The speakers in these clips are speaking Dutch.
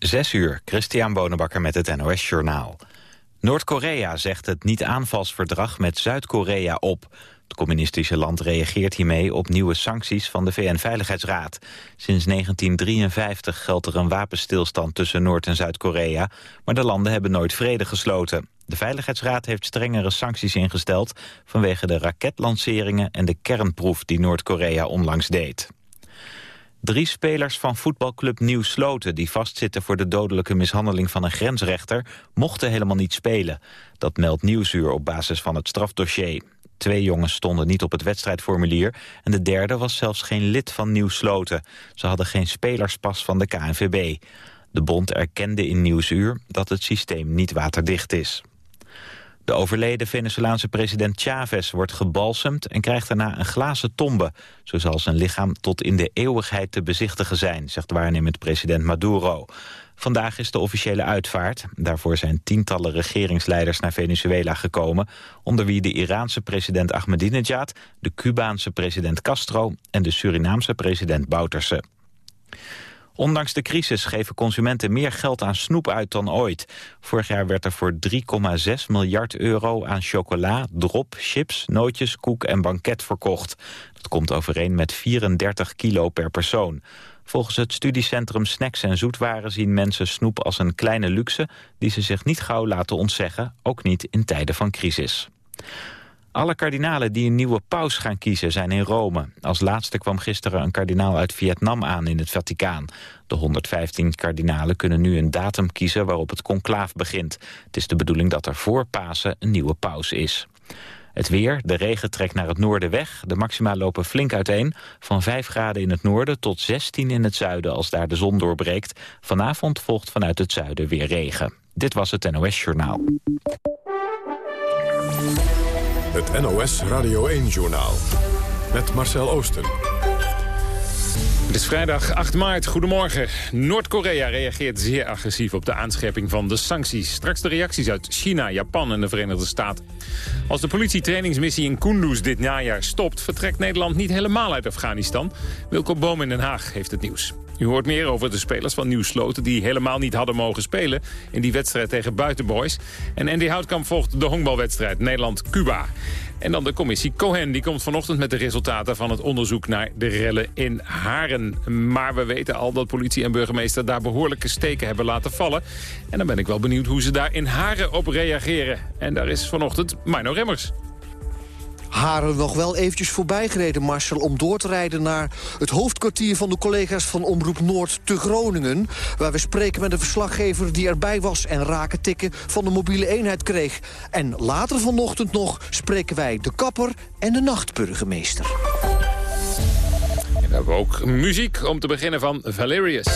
Zes uur, Christian Bonenbakker met het NOS Journaal. Noord-Korea zegt het niet-aanvalsverdrag met Zuid-Korea op. Het communistische land reageert hiermee op nieuwe sancties van de VN-veiligheidsraad. Sinds 1953 geldt er een wapenstilstand tussen Noord- en Zuid-Korea... maar de landen hebben nooit vrede gesloten. De Veiligheidsraad heeft strengere sancties ingesteld... vanwege de raketlanceringen en de kernproef die Noord-Korea onlangs deed. Drie spelers van voetbalclub Nieuw Sloten... die vastzitten voor de dodelijke mishandeling van een grensrechter... mochten helemaal niet spelen. Dat meldt Nieuwsuur op basis van het strafdossier. Twee jongens stonden niet op het wedstrijdformulier... en de derde was zelfs geen lid van Nieuw Sloten. Ze hadden geen spelerspas van de KNVB. De bond erkende in Nieuwsuur dat het systeem niet waterdicht is. De overleden Venezolaanse president Chavez wordt gebalsemd... en krijgt daarna een glazen tombe. Zo zal zijn lichaam tot in de eeuwigheid te bezichtigen zijn... zegt waarnemend president Maduro. Vandaag is de officiële uitvaart. Daarvoor zijn tientallen regeringsleiders naar Venezuela gekomen... onder wie de Iraanse president Ahmadinejad... de Cubaanse president Castro en de Surinaamse president Bouterse. Ondanks de crisis geven consumenten meer geld aan snoep uit dan ooit. Vorig jaar werd er voor 3,6 miljard euro aan chocola, drop, chips, nootjes, koek en banket verkocht. Dat komt overeen met 34 kilo per persoon. Volgens het studiecentrum Snacks en Zoetwaren zien mensen snoep als een kleine luxe... die ze zich niet gauw laten ontzeggen, ook niet in tijden van crisis. Alle kardinalen die een nieuwe paus gaan kiezen zijn in Rome. Als laatste kwam gisteren een kardinaal uit Vietnam aan in het Vaticaan. De 115 kardinalen kunnen nu een datum kiezen waarop het conclaaf begint. Het is de bedoeling dat er voor Pasen een nieuwe paus is. Het weer, de regen trekt naar het noorden weg. De maxima lopen flink uiteen. Van 5 graden in het noorden tot 16 in het zuiden als daar de zon doorbreekt. Vanavond volgt vanuit het zuiden weer regen. Dit was het NOS Journaal. Het NOS Radio 1-journaal. Met Marcel Oosten. Het is vrijdag 8 maart. Goedemorgen. Noord-Korea reageert zeer agressief op de aanscherping van de sancties. Straks de reacties uit China, Japan en de Verenigde Staten. Als de politietrainingsmissie in Kunduz dit najaar stopt... vertrekt Nederland niet helemaal uit Afghanistan. Wilco Boom in Den Haag heeft het nieuws. U hoort meer over de spelers van Nieuw Sloten... die helemaal niet hadden mogen spelen in die wedstrijd tegen Buitenboys. En Andy Houtkamp volgt de honkbalwedstrijd Nederland-Cuba. En dan de commissie Cohen. Die komt vanochtend met de resultaten van het onderzoek naar de rellen in Haren. Maar we weten al dat politie en burgemeester daar behoorlijke steken hebben laten vallen. En dan ben ik wel benieuwd hoe ze daar in Haren op reageren. En daar is vanochtend Mino Remmers. Haren nog wel eventjes voorbij gereden, Marcel... om door te rijden naar het hoofdkwartier van de collega's van Omroep Noord te Groningen... waar we spreken met een verslaggever die erbij was... en raken tikken van de mobiele eenheid kreeg. En later vanochtend nog spreken wij de kapper en de nachtburgemeester. En we hebben ook muziek om te beginnen van Valerius.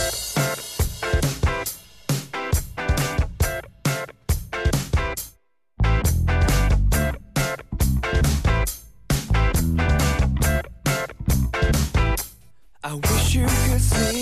you could see.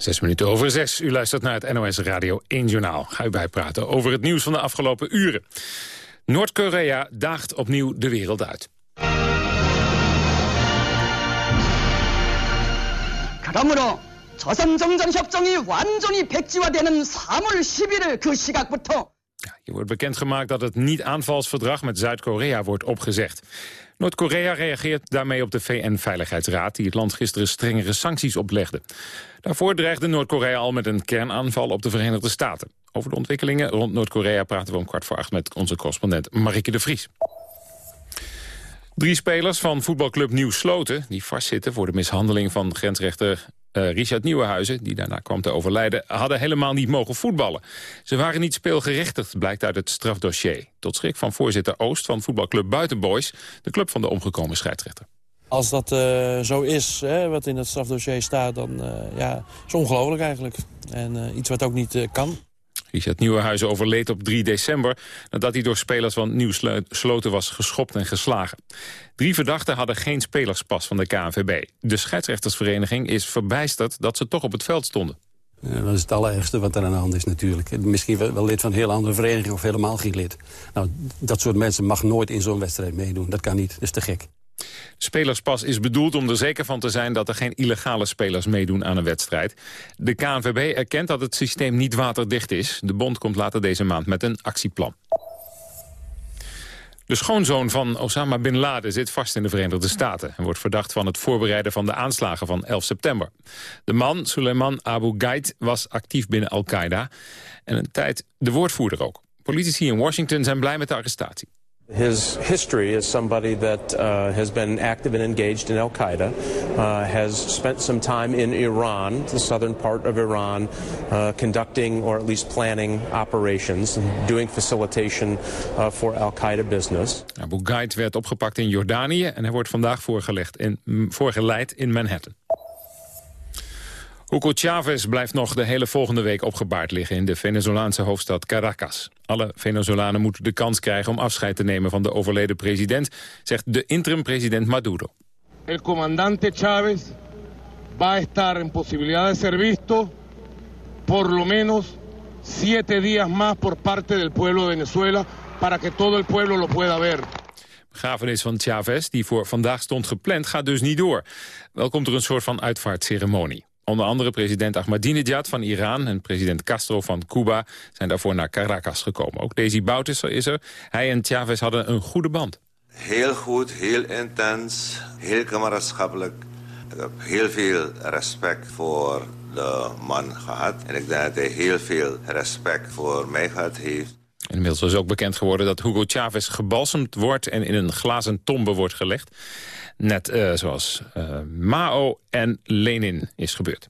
Zes minuten over zes. U luistert naar het NOS Radio 1 Journaal. Ga u bijpraten over het nieuws van de afgelopen uren. Noord-Korea daagt opnieuw de wereld uit. 그러므로 조선정전협정이 완전히 백지화되는 3월 11일 그 시각부터 ja, hier wordt bekendgemaakt dat het niet-aanvalsverdrag met Zuid-Korea wordt opgezegd. Noord-Korea reageert daarmee op de VN-veiligheidsraad... die het land gisteren strengere sancties oplegde. Daarvoor dreigde Noord-Korea al met een kernaanval op de Verenigde Staten. Over de ontwikkelingen rond Noord-Korea praten we om kwart voor acht... met onze correspondent Marike de Vries. Drie spelers van voetbalclub Nieuw Sloten... die vastzitten voor de mishandeling van grensrechter uh, Richard Nieuwenhuizen... die daarna kwam te overlijden, hadden helemaal niet mogen voetballen. Ze waren niet speelgerechtigd, blijkt uit het strafdossier. Tot schrik van voorzitter Oost van voetbalclub Buitenboys... de club van de omgekomen scheidsrechter. Als dat uh, zo is, hè, wat in het strafdossier staat, dan uh, ja, is ongelooflijk eigenlijk. En iets wat ook niet kan. Richard Nieuwenhuizen overleed op 3 december... nadat hij door spelers van Nieuw Sloten was geschopt en geslagen. Drie verdachten hadden geen spelerspas van de KNVB. De scheidsrechtersvereniging is verbijsterd dat ze toch op het veld stonden. Dat is het allerergste wat er aan de hand is natuurlijk. Misschien wel lid van een heel andere vereniging of helemaal geen lid. Nou, dat soort mensen mag nooit in zo'n wedstrijd meedoen. Dat kan niet, dat is te gek. Spelerspas is bedoeld om er zeker van te zijn dat er geen illegale spelers meedoen aan een wedstrijd. De KNVB erkent dat het systeem niet waterdicht is. De bond komt later deze maand met een actieplan. De schoonzoon van Osama Bin Laden zit vast in de Verenigde Staten... en wordt verdacht van het voorbereiden van de aanslagen van 11 september. De man, Suleiman Abu Ghait, was actief binnen Al-Qaeda... en een tijd de woordvoerder ook. Politici in Washington zijn blij met de arrestatie. His history is somebody that uh, has been active and engaged in Al Qaeda, uh, has spent some time in Iran, the southern part of Iran, uh, conducting or at least planning operations, and doing facilitation uh, for Al Qaeda business. Abu Ghait werd opgepakt in Jordanië en hij wordt vandaag voorgelegd in, voorgeleid in Manhattan. Hugo Chavez blijft nog de hele volgende week opgebaard liggen... in de Venezolaanse hoofdstad Caracas. Alle Venezolanen moeten de kans krijgen om afscheid te nemen van de overleden president... zegt de interim-president Maduro. El comandante Chávez va a estar en posibilidad de ser visto... por lo menos siete días más por parte del pueblo de Venezuela... para que todo el pueblo lo pueda ver. Begrafenis van Chavez, die voor vandaag stond gepland, gaat dus niet door. Wel komt er een soort van uitvaartceremonie. Onder andere president Ahmadinejad van Iran en president Castro van Cuba zijn daarvoor naar Caracas gekomen. Ook Desi Bouterse is er. Hij en Chavez hadden een goede band. Heel goed, heel intens, heel kameraadschappelijk. Ik heb heel veel respect voor de man gehad. En ik denk dat hij heel veel respect voor mij gehad heeft. Inmiddels is ook bekend geworden dat Hugo Chavez gebalsemd wordt... en in een glazen tombe wordt gelegd. Net uh, zoals uh, Mao en Lenin is gebeurd.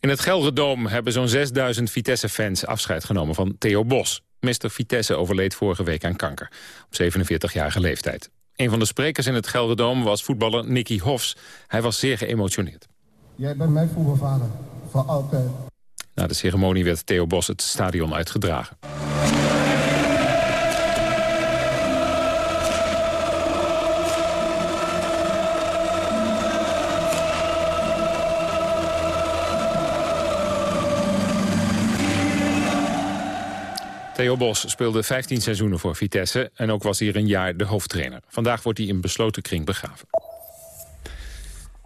In het Gelredome hebben zo'n 6000 Vitesse-fans afscheid genomen van Theo Bos. Mr. Vitesse overleed vorige week aan kanker, op 47-jarige leeftijd. Een van de sprekers in het Gelredome was voetballer Nicky Hofs. Hij was zeer geëmotioneerd. Jij bent mijn voetbalvader, voor altijd. Na de ceremonie werd Theo Bos het stadion uitgedragen. Theo Bos speelde 15 seizoenen voor Vitesse en ook was hier een jaar de hoofdtrainer. Vandaag wordt hij in besloten kring begraven.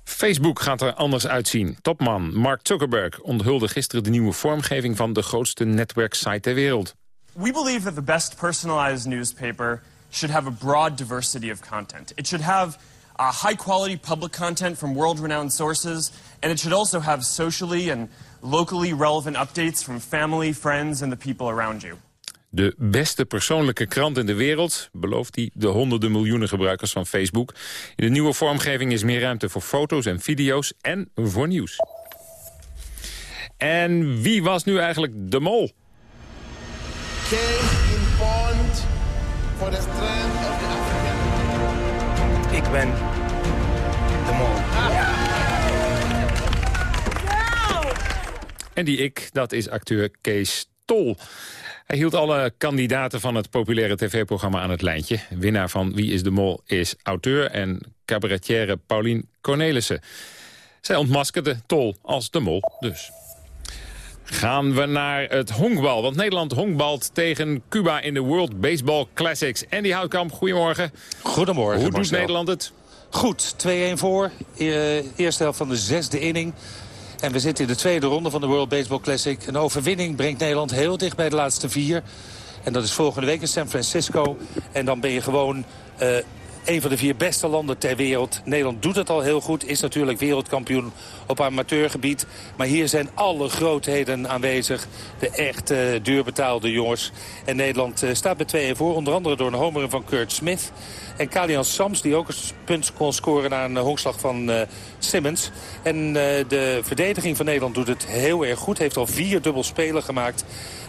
Facebook gaat er anders uitzien. Topman Mark Zuckerberg onthulde gisteren de nieuwe vormgeving van de grootste netwerksite ter wereld. We believe that the best personalized newspaper should have a broad diversity of content. It should have uh, high quality public content from world renowned sources and it should also have socially and locally relevant updates from family, friends and the people around you. De beste persoonlijke krant in de wereld, belooft hij de honderden miljoenen gebruikers van Facebook. In de nieuwe vormgeving is meer ruimte voor foto's en video's en voor nieuws. En wie was nu eigenlijk de mol? Ik ben de mol. En die ik, dat is acteur Kees Tol. Hij hield alle kandidaten van het populaire tv-programma aan het lijntje. Winnaar van Wie is de Mol is auteur en cabaretière Paulien Cornelissen. Zij ontmaskerde Tol als de mol dus. Gaan we naar het honkbal. Want Nederland honkbalt tegen Cuba in de World Baseball Classics. Andy Houtkamp, goedemorgen. Goedemorgen, Hoe doet. Nederland het? Goed, 2-1 voor. E- eerste helft van de zesde inning. En we zitten in de tweede ronde van de World Baseball Classic. Een overwinning brengt Nederland heel dicht bij de laatste vier. En dat is volgende week in San Francisco. En dan ben je gewoon eh, een van de vier beste landen ter wereld. Nederland doet het al heel goed. Is natuurlijk wereldkampioen op amateurgebied. Maar hier zijn alle grootheden aanwezig. De echt eh, duurbetaalde jongens. En Nederland eh, staat met 2-1 voor. Onder andere door een homer van Kurt Smith. En Kalian Sams, die ook een punt kon scoren na een honkslag van eh, Simmons. En de verdediging van Nederland doet het heel erg goed. Heeft al vier dubbelspelen gemaakt.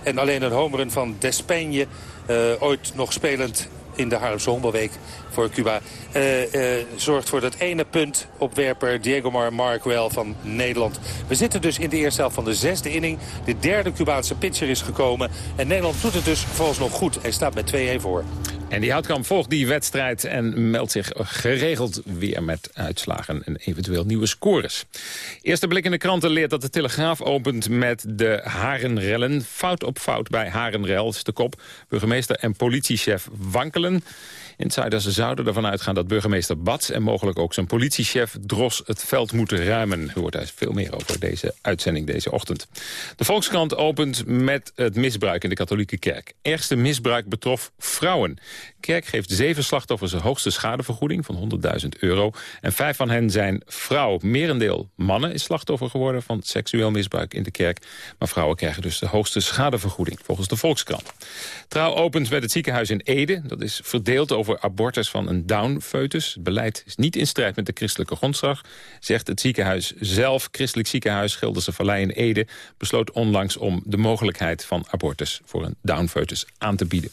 En alleen een homeren van Despegne, eh, ooit nog spelend in de Haarlemse Honkbalweek voor Cuba. eh, eh, zorgt voor dat ene punt opwerper Diego Mar Markwell van Nederland. We zitten dus in de eerste helft van de zesde inning. De derde Cubaanse pitcher is gekomen. En Nederland doet het dus vooralsnog goed. En staat met 2-1 voor. En die Houtkamp volgt die wedstrijd en meldt zich geregeld weer met uitslagen en eventueel nieuwe scores. Eerste blik in de kranten leert dat de Telegraaf opent met de Harenrellen. Fout op fout bij Harenrel is de kop. Burgemeester en politiechef wankelen. Insiders zouden ervan uitgaan dat burgemeester Bats... en mogelijk ook zijn politiechef Dros het veld moeten ruimen. U hoort daar veel meer over deze uitzending deze ochtend. De Volkskrant opent met het misbruik in de katholieke kerk. Ergste misbruik betrof vrouwen. De kerk geeft zeven slachtoffers een hoogste schadevergoeding van 100.000 euro. En vijf van hen zijn vrouw. Merendeel mannen is slachtoffer geworden van seksueel misbruik in de kerk. Maar vrouwen krijgen dus de hoogste schadevergoeding, volgens de Volkskrant. Trouw opent met het ziekenhuis in Ede. Dat is verdeeld over abortus van een Down-foetus. Het beleid is niet in strijd met de christelijke grondslag, zegt het ziekenhuis zelf. Christelijk ziekenhuis Gelderse Vallei in Ede besloot onlangs om de mogelijkheid van abortus voor een Down-foetus aan te bieden.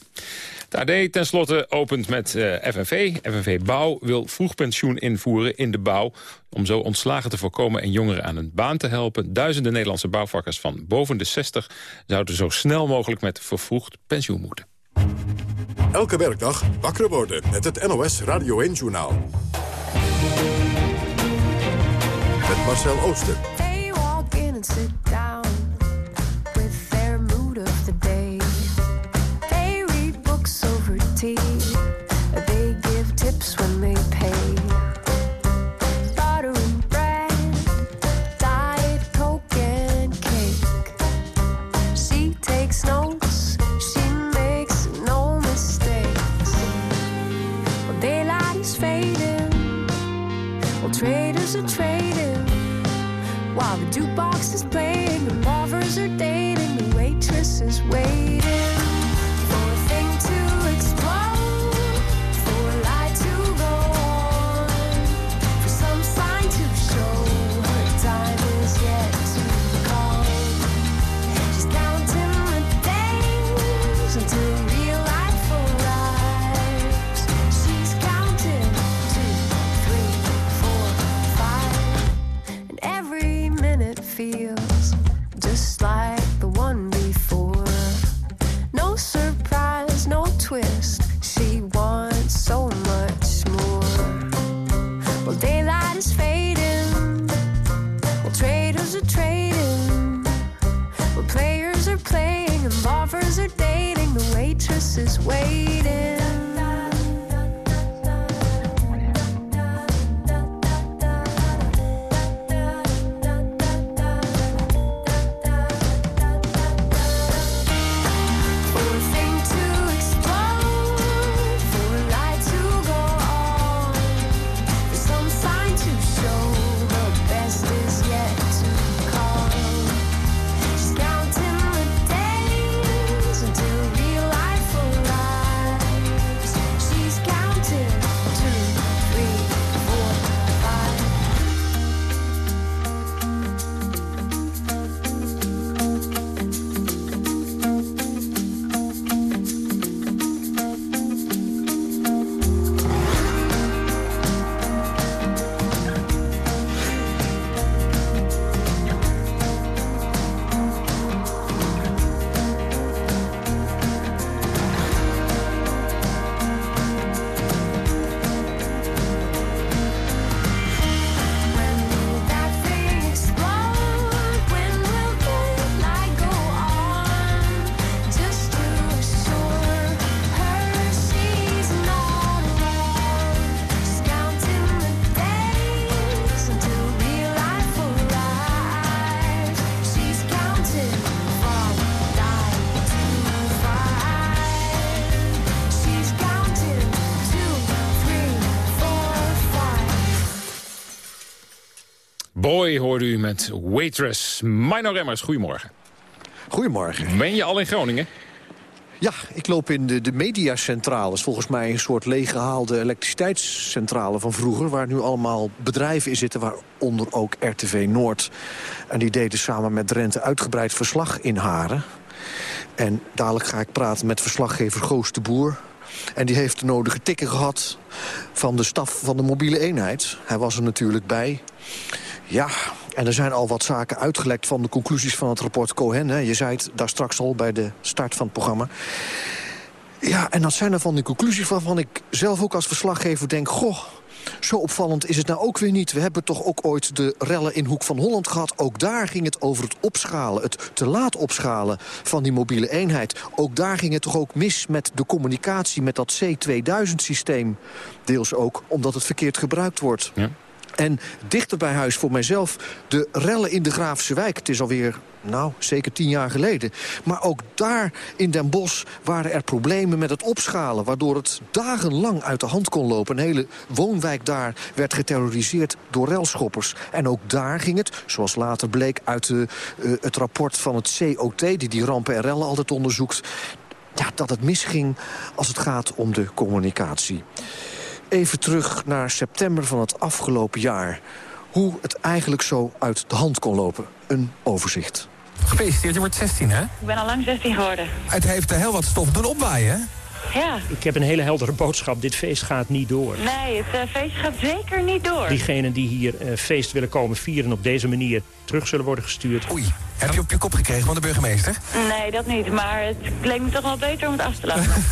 Het AD tenslotte opent met eh, FNV. FNV Bouw wil vroegpensioen invoeren in de bouw... om zo ontslagen te voorkomen en jongeren aan een baan te helpen. Duizenden Nederlandse bouwvakkers van boven de 60... zouden zo snel mogelijk met vervroegd pensioen moeten. Elke werkdag wakker worden met het NOS Radio 1-journaal. Met Marcel Ooster. concentrating while the jukebox is Hoorde u met Waitress. Mino Remmers, goedemorgen. Goedemorgen. Ben je al in Groningen? Ja, ik loop in de, de mediacentrale. is volgens mij een soort leeggehaalde elektriciteitscentrale van vroeger... waar nu allemaal bedrijven in zitten, waaronder ook RTV Noord. En die deden samen met Drenthe uitgebreid verslag in Haren. En dadelijk ga ik praten met verslaggever Goos de Boer... En die heeft de nodige tikken gehad van de staf van de mobiele eenheid. Hij was er natuurlijk bij. Ja, en er zijn al wat zaken uitgelekt van de conclusies van het rapport Cohen. Hè. Je zei het daar straks al bij de start van het programma. Ja, en dat zijn er van die conclusies waarvan ik zelf ook als verslaggever denk... goh, zo opvallend is het nou ook weer niet. We hebben toch ook ooit de rellen in Hoek van Holland gehad. Ook daar ging het over het opschalen, het te laat opschalen van die mobiele eenheid. Ook daar ging het toch ook mis met de communicatie met dat C2000-systeem. Deels ook omdat het verkeerd gebruikt wordt. Ja. En dichter bij huis voor mijzelf, de rellen in de Graafse Wijk. Het is alweer, nou, zeker tien jaar geleden. Maar ook daar in Den Bosch waren er problemen met het opschalen... waardoor het dagenlang uit de hand kon lopen. Een hele woonwijk daar werd geterroriseerd door relschoppers. En ook daar ging het, zoals later bleek uit de, uh, het rapport van het COT... die die rampen en rellen altijd onderzoekt... Ja, dat het misging als het gaat om de communicatie even terug naar september van het afgelopen jaar. Hoe het eigenlijk zo uit de hand kon lopen. Een overzicht. Gefeliciteerd, je wordt 16, hè? Ik ben al lang 16 geworden. Het heeft er heel wat stof doen opwaaien, hè? Ja. Ik heb een hele heldere boodschap. Dit feest gaat niet door. Nee, het uh, feest gaat zeker niet door. Diegenen die hier uh, feest willen komen vieren op deze manier terug zullen worden gestuurd. Oei, heb je op je kop gekregen van de burgemeester? Nee, dat niet. Maar het klinkt me toch wel beter om het af te laten.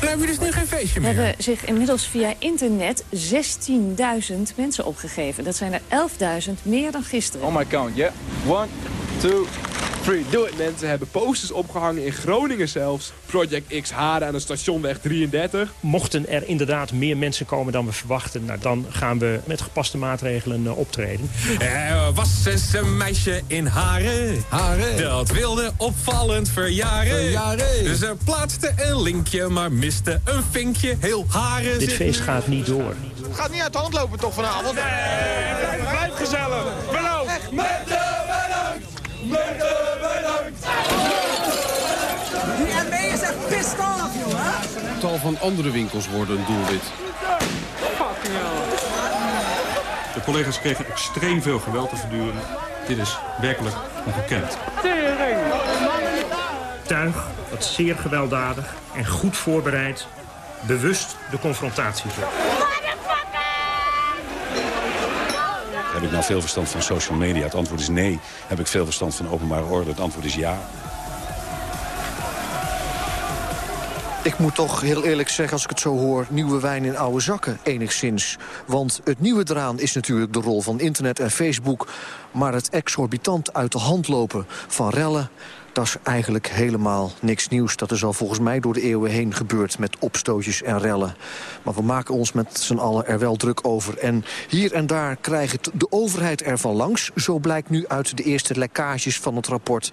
Dan hebben we dus nu geen feestje meer. We hebben zich inmiddels via internet 16.000 mensen opgegeven. Dat zijn er 11.000 meer dan gisteren. On my count, yeah. One, two, three. Do it, mensen hebben posters opgehangen in Groningen zelfs. Project X Haren aan de stationweg 33. Mochten er inderdaad meer mensen komen dan we verwachten... Nou, dan gaan we met gepaste maatregelen uh, optreden. Er was eens een meisje in Haren. Haren. Dat wilde opvallend verjaren. verjaren. Ze plaatste een linkje, maar miste een vinkje. Heel Haren Dit feest gaat niet door. Het gaat niet uit de hand lopen toch vanavond? Nee, blijf, gezellig. Beloofd. Met de bedankt. Met de bedankt. Die MB off, joh. Tal van andere winkels worden een doelwit. Fucking hell. De collega's kregen extreem veel geweld te verduren. Dit is werkelijk ongekend. Tuig dat zeer gewelddadig en goed voorbereid bewust de confrontatie zoekt. Heb ik nou veel verstand van social media? Het antwoord is nee. Heb ik veel verstand van openbare orde? Het antwoord is ja. Ik moet toch heel eerlijk zeggen, als ik het zo hoor... nieuwe wijn in oude zakken, enigszins. Want het nieuwe eraan is natuurlijk de rol van internet en Facebook... maar het exorbitant uit de hand lopen van rellen... dat is eigenlijk helemaal niks nieuws. Dat is al volgens mij door de eeuwen heen gebeurd met opstootjes en rellen. Maar we maken ons met z'n allen er wel druk over. En hier en daar krijgt de overheid ervan langs. Zo blijkt nu uit de eerste lekkages van het rapport.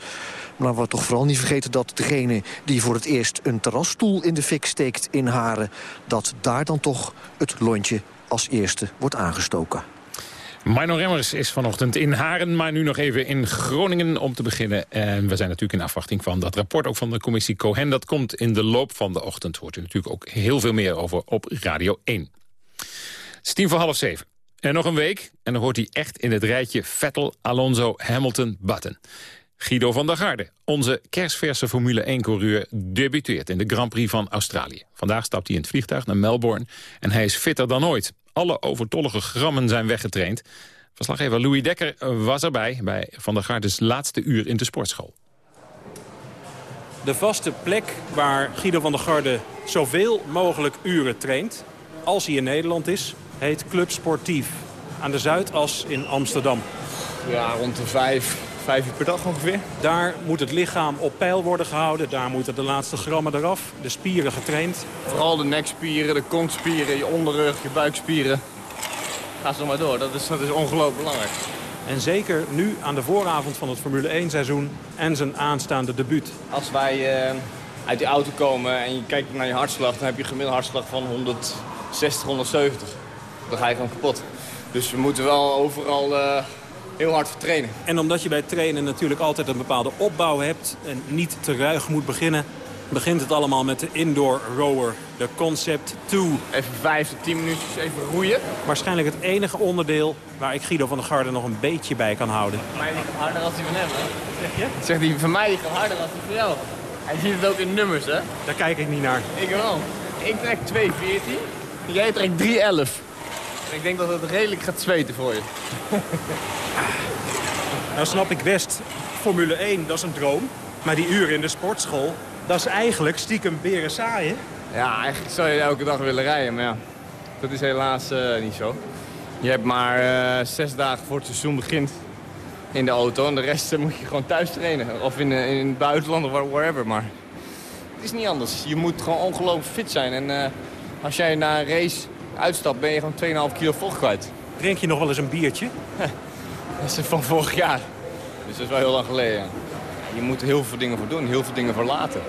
Maar we toch vooral niet vergeten dat degene die voor het eerst een terrasstoel in de fik steekt in Haren... dat daar dan toch het lontje als eerste wordt aangestoken. Mino Remmers is vanochtend in Haren, maar nu nog even in Groningen om te beginnen. En we zijn natuurlijk in afwachting van dat rapport ook van de commissie Cohen. Dat komt in de loop van de ochtend. Hoort u natuurlijk ook heel veel meer over op Radio 1. Het is tien voor half zeven. En nog een week en dan hoort hij echt in het rijtje Vettel, Alonso, Hamilton, Button. Guido van der Garde, onze kerstverse Formule 1-coureur... debuteert in de Grand Prix van Australië. Vandaag stapt hij in het vliegtuig naar Melbourne en hij is fitter dan ooit. Alle overtollige grammen zijn weggetraind. Verslaggever Louis Dekker was erbij bij Van der Gardes laatste uur in de sportschool. De vaste plek waar Guido van der Garde zoveel mogelijk uren traint... als hij in Nederland is, heet Club Sportief. Aan de Zuidas in Amsterdam. Ja, rond de vijf, vijf uur per dag ongeveer. Daar moet het lichaam op peil worden gehouden. Daar moeten de laatste grammen eraf. De spieren getraind. Vooral de nekspieren, de kontspieren, je onderrug, je buikspieren. Ga zo maar door, dat is, dat is ongelooflijk belangrijk. En zeker nu aan de vooravond van het Formule 1 seizoen en zijn aanstaande debuut. Als wij uh, uit die auto komen en je kijkt naar je hartslag... dan heb je een gemiddelde hartslag van 160, 170. Dan ga je gewoon kapot. Dus we moeten wel overal uh, heel hard voor trainen. En omdat je bij trainen natuurlijk altijd een bepaalde opbouw hebt... en niet te ruig moet beginnen... begint het allemaal met de indoor rower, de Concept 2. Even vijf tot tien minuutjes even roeien. Waarschijnlijk het enige onderdeel waar ik Guido van der Garde nog een beetje bij kan houden. Van mij gaat harder als die van hem, hè? Zeg je? Zegt hij, van mij gaat harder als die van jou. Hij ziet het ook in nummers, hè? Daar kijk ik niet naar. Ik wel. Ik trek 2,14. Jij trekt 3,11. Ik denk dat het redelijk gaat zweten voor je. Nou snap ik best, Formule 1, dat is een droom. Maar die uren in de sportschool, dat is eigenlijk stiekem beren saai? Ja, eigenlijk zou je elke dag willen rijden, maar ja, dat is helaas eh, niet zo. Je hebt maar eh, zes dagen voor het seizoen begint in de auto en de rest eh, moet je gewoon thuis trainen. Of in, in het buitenland of wherever, maar het is niet anders. Je moet gewoon ongelooflijk fit zijn en als jij na een race uitstapt ben je gewoon 2,5 kilo vocht kwijt. Drink je nog wel eens een biertje? Dat is van vorig jaar, dus dat is wel heel lang geleden. Je moet heel veel dingen voor doen, heel veel dingen voor laten.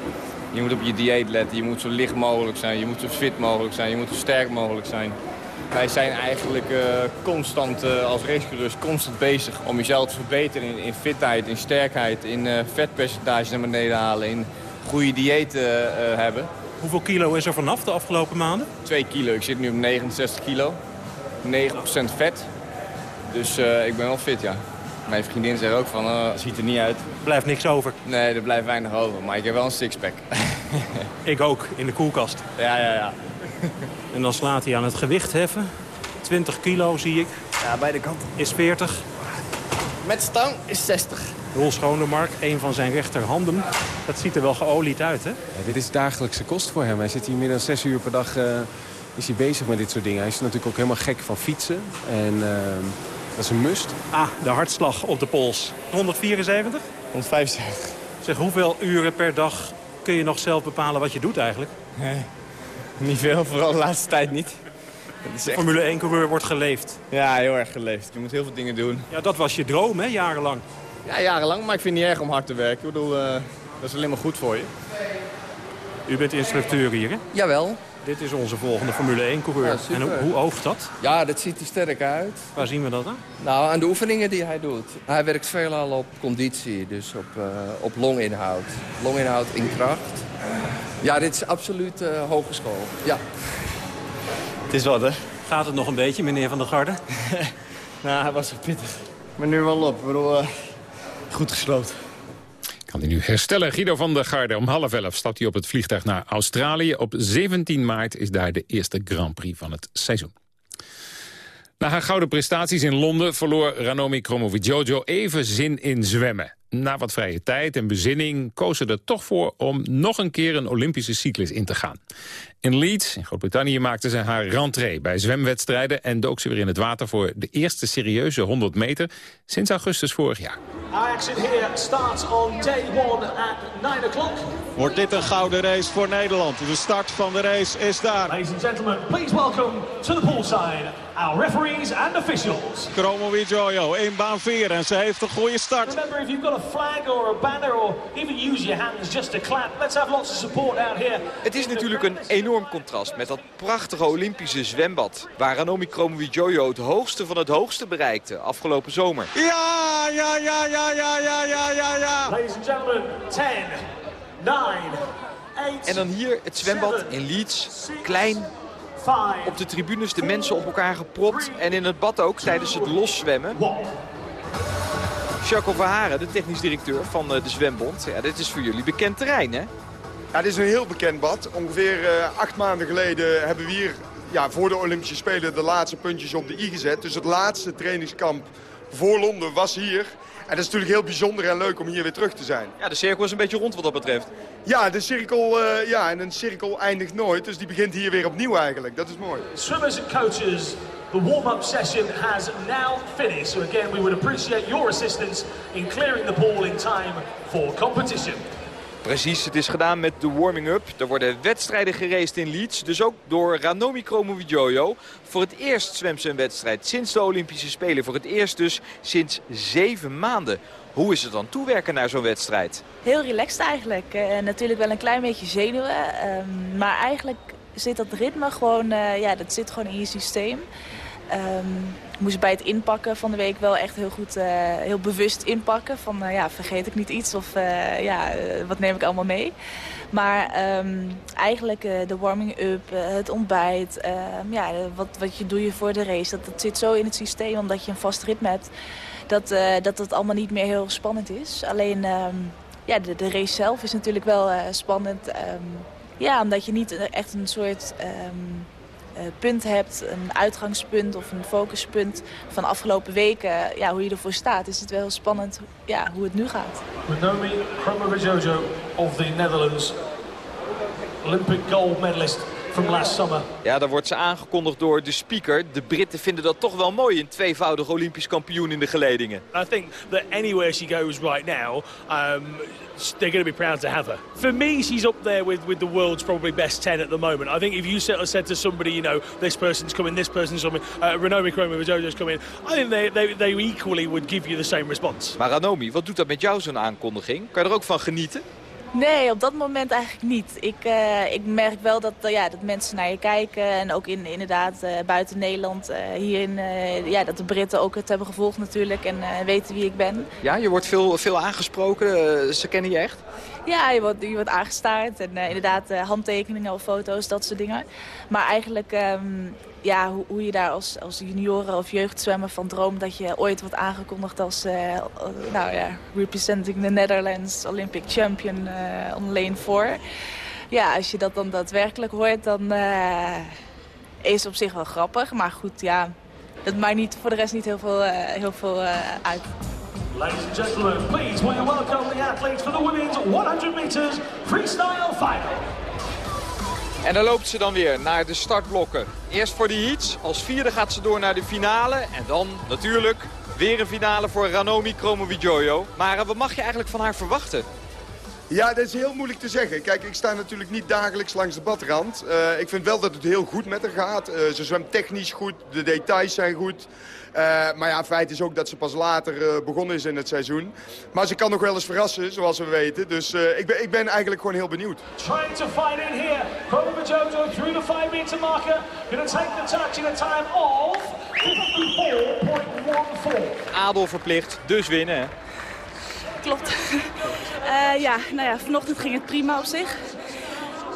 Je moet op je dieet letten, je moet zo licht mogelijk zijn, je moet zo fit mogelijk zijn, je moet zo sterk mogelijk zijn. Wij zijn eigenlijk eh, constant eh, als racecoureurs constant bezig om jezelf te verbeteren in, in fitheid, in sterkheid, in eh, vetpercentage naar beneden halen, in goede diëten hebben. Hoeveel kilo is er vanaf de afgelopen maanden? 2 kilo, ik zit nu op 69 kilo, 9% vet. Dus eh, ik ben wel fit, ja. Mijn vriendin zegt ook van, eh ziet er niet uit. Blijft niks over. Nee, er blijft weinig over, maar ik heb wel een sixpack. Ik ook, in de koelkast. Ja, ja, ja. En dan slaat hij aan het gewicht heffen. 20 kilo zie ik. Ja, beide kanten. Is 40. Met stang is 60. Roel Schonemark, een van zijn rechterhanden. Dat ziet er wel geolied uit, hè? Ja, dit is dagelijkse kost voor hem. Hij zit hier meer dan zes uur per dag eh, is hij bezig met dit soort dingen. Hij is natuurlijk ook helemaal gek van fietsen. En ehm, dat is een must. Ah, de hartslag op de pols. 174? 175. Zeg, hoeveel uren per dag kun je nog zelf bepalen wat je doet eigenlijk? Nee, niet veel, vooral de laatste tijd niet. Dat is echt... Formule 1-coureur wordt geleefd. Ja, heel erg geleefd. Je moet heel veel dingen doen. Ja, dat was je droom, hè, jarenlang. Ja, jarenlang, maar ik vind het niet erg om hard te werken. Ik bedoel, eh, dat is alleen maar goed voor je. U bent instructeur hier, hè? Jawel. Dit is onze volgende Formule 1-coureur. Ja, super. en hoe, hoe oogt dat? Ja, dat ziet er sterk uit. Waar zien we dat dan? Nou, aan de oefeningen die hij doet. Hij werkt veelal op conditie, dus op, eh, op longinhoud. Longinhoud in kracht. Ja, dit is absoluut eh, hogeschool. Ja. Het is wat, hè? Gaat het nog een beetje, meneer Van der Garde? nou, hij was zo pittig. Maar nu wel op. Ik bedoel, eh, goed gesloten. Kan hij nu herstellen. Guido van der Garde om half elf stapt hij op het vliegtuig naar Australië. Op 17 maart is daar de eerste Grand Prix van het seizoen. Na haar gouden prestaties in Londen verloor Ranomi Kromowidjojo even zin in zwemmen. Na wat vrije tijd en bezinning koos ze er toch voor om nog een keer een Olympische cyclus in te gaan. In Leeds, in Groot-Brittannië, maakte ze haar rentree bij zwemwedstrijden... en dook ze weer in het water voor de eerste serieuze 100 meter sinds augustus vorig jaar. Action here starts on day one at 9 o'clock. Wordt dit een gouden race voor Nederland? De start van de race is daar. Ladies and gentlemen, please welcome to the poolside our referees and officials. Chromo Jojo in baan 4 en ze heeft een goede start. Remember, if you've got a flag or a banner or even use your hands just to clap, let's have lots of support out here. Het is natuurlijk een enorm contrast met dat prachtige Olympische zwembad... waar Ranomi Kromowidjojo het hoogste van het hoogste bereikte afgelopen zomer. Ja, ja, ja, ja, ja, ja, ja, ja, ja. Ladies and gentlemen, 10, 9, 8, En dan hier het zwembad in Leeds, klein, 5, op de tribunes de mensen op elkaar gepropt... en in het bad ook tijdens het loszwemmen. Jacques Verharen, de technisch directeur van eh, de Zwembond. Ja, dit is voor jullie bekend terrein, hè? Ja, dit is een heel bekend bad. Ongeveer eh, acht maanden geleden hebben we hier ja, voor de Olympische Spelen de laatste puntjes op de i gezet. Dus het laatste trainingskamp voor Londen was hier. En dat is natuurlijk heel bijzonder en leuk om hier weer terug te zijn. Ja, de cirkel is een beetje rond wat dat betreft. Ja, de cirkel, eh, ja, en een cirkel eindigt nooit. Dus die begint hier weer opnieuw eigenlijk. Dat is mooi. Swimmers and coaches, the warm-up session has now finished. So again, we would appreciate your assistance in clearing the pool in time for competition. Precies, het is gedaan met de warming-up. Er worden wedstrijden geraced in Leeds. Dus ook door Ranomi Kromowidjojo. Voor het eerst zwemt ze een wedstrijd sinds de Olympische Spelen. Voor het eerst dus sinds zeven maanden. Hoe is het dan toewerken naar zo'n wedstrijd? Heel relaxed eigenlijk. Eh, natuurlijk wel een klein beetje zenuwen. ehm, maar eigenlijk zit dat ritme gewoon, eh, ja, dat zit gewoon in je systeem. ehm, moest bij het inpakken van de week wel echt heel goed, heel bewust inpakken. Van ja, vergeet ik niet iets of ja, wat neem ik allemaal mee. Maar ehm, eigenlijk de warming-up, het ontbijt, ehm, ja, wat, wat je doe je voor de race. Dat, dat zit zo in het systeem omdat je een vast ritme hebt. Dat, dat het allemaal niet meer heel spannend is. Alleen ja, de, de race zelf is natuurlijk wel spannend. Ja, omdat je niet echt een soort punt hebt, een uitgangspunt of een focuspunt van de afgelopen weken. Ja, hoe je ervoor staat, is het wel heel spannend ja, hoe het nu gaat. Renomi Kromowidjojo of the Netherlands, Olympic gold medalist from last summer. Ja, daar wordt ze aangekondigd door de speaker. De Britten vinden dat toch wel mooi, een tweevoudig Olympisch kampioen in de geledingen. I think that anywhere she goes right now, um, they're going to be proud to have her. For me, she's up there with, with the world's probably best 10 at the moment. I think if you said, said to somebody, you know, this person's coming, this person's coming, uh, Ranomi Kromowidjojo's coming, I think they, they, they equally would give you the same response. Maar Ranomi, wat doet dat met jou zo'n aankondiging? Kan je er ook van genieten? Nee, op dat moment eigenlijk niet. Ik, uh, ik merk wel dat, uh, ja, dat mensen naar je kijken. En ook in, inderdaad uh, buiten Nederland. hierin, ja, dat de Britten ook het hebben gevolgd natuurlijk. En weten wie ik ben. Ja, je wordt veel, veel aangesproken. ze kennen je echt? Ja, je wordt, je wordt aangestaard. En inderdaad handtekeningen of foto's, dat soort dingen. Maar eigenlijk um, ja, hoe, hoe, je daar als, als junioren of jeugdzwemmer van droomt... dat je ooit wordt aangekondigd als uh, nou ja, representing the Netherlands Olympic champion uh, on lane 4. Ja, als je dat dan daadwerkelijk hoort, dan uh, is het op zich wel grappig. Maar goed, ja, dat maakt niet, voor de rest niet heel veel, heel veel uit. Ladies and gentlemen, please will welcome the athletes for the women's 100 meters freestyle final. En dan loopt ze dan weer naar de startblokken. Eerst voor de heats. Als vierde gaat ze door naar de finale. En dan natuurlijk weer een finale voor Ranomi Kromowidjojo. Maar wat mag je eigenlijk van haar verwachten? Ja, dat is heel moeilijk te zeggen. Kijk, ik sta natuurlijk niet dagelijks langs de badrand. Uh, ik vind wel dat het heel goed met haar gaat. Uh, ze zwemt technisch goed, de details zijn goed. Uh, maar ja, feit is ook dat ze pas later begonnen is in het seizoen. Maar ze kan nog wel eens verrassen, zoals we weten. Dus ik, ben, ik ben eigenlijk gewoon heel benieuwd. Trying to fight in here. Jojo through the 5 meter marker. Gonna take the touch in a time of 54.14. Adel verplicht, dus winnen hè? Klopt. Uh, ja, nou ja, vanochtend ging het prima op zich.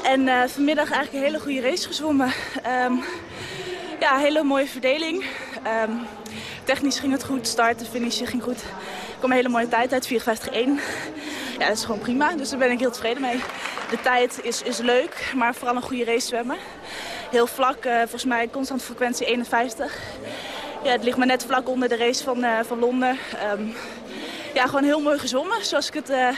En uh, vanmiddag eigenlijk een hele goede race gezwommen. Um, ja, hele mooie verdeling. Um, technisch ging het goed, start en finish ging goed. Er kwam een hele mooie tijd uit, 54-1. Ja, dat is gewoon prima, dus daar ben ik heel tevreden mee. De tijd is, is leuk, maar vooral een goede race zwemmen. Heel vlak, uh, volgens mij constant frequentie 51. Ja, het ligt maar net vlak onder de race van, van Londen. Um, ja, gewoon heel mooi gezwommen, zoals ik het uh,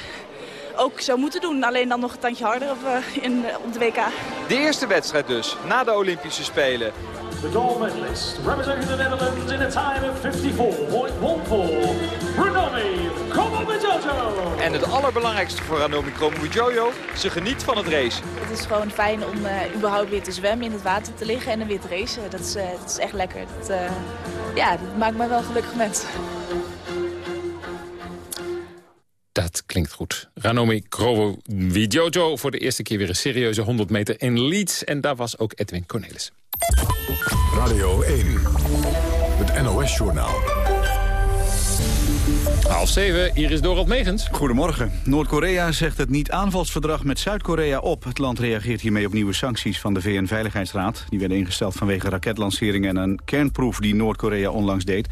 ook zou moeten doen. Alleen dan nog een tandje harder op, uh, in, uh, op de WK. De eerste wedstrijd dus, na de Olympische Spelen. The gold medalist, representing the Netherlands in a time of 54.14, Ranomi Kromowidjojo. En het allerbelangrijkste voor Ranomi Kromowidjojo, ze geniet van het racen. Het is gewoon fijn om uh, überhaupt weer te zwemmen, in het water te liggen en weer te racen. Dat is, uh, dat is echt lekker. Dat, uh, ja, dat maakt me wel een gelukkig mens. Dat klinkt goed. Ranomi Kromowidjojo voor de eerste keer weer een serieuze 100 meter in Leeds. En daar was ook Edwin Cornelis. Radio 1, het NOS-journaal. Half zeven, hier is Dorot Megens. Goedemorgen. Noord-Korea zegt het niet-aanvalsverdrag met Zuid-Korea op. Het land reageert hiermee op nieuwe sancties van de VN-veiligheidsraad. Die werden ingesteld vanwege raketlanceringen en een kernproef die Noord-Korea onlangs deed.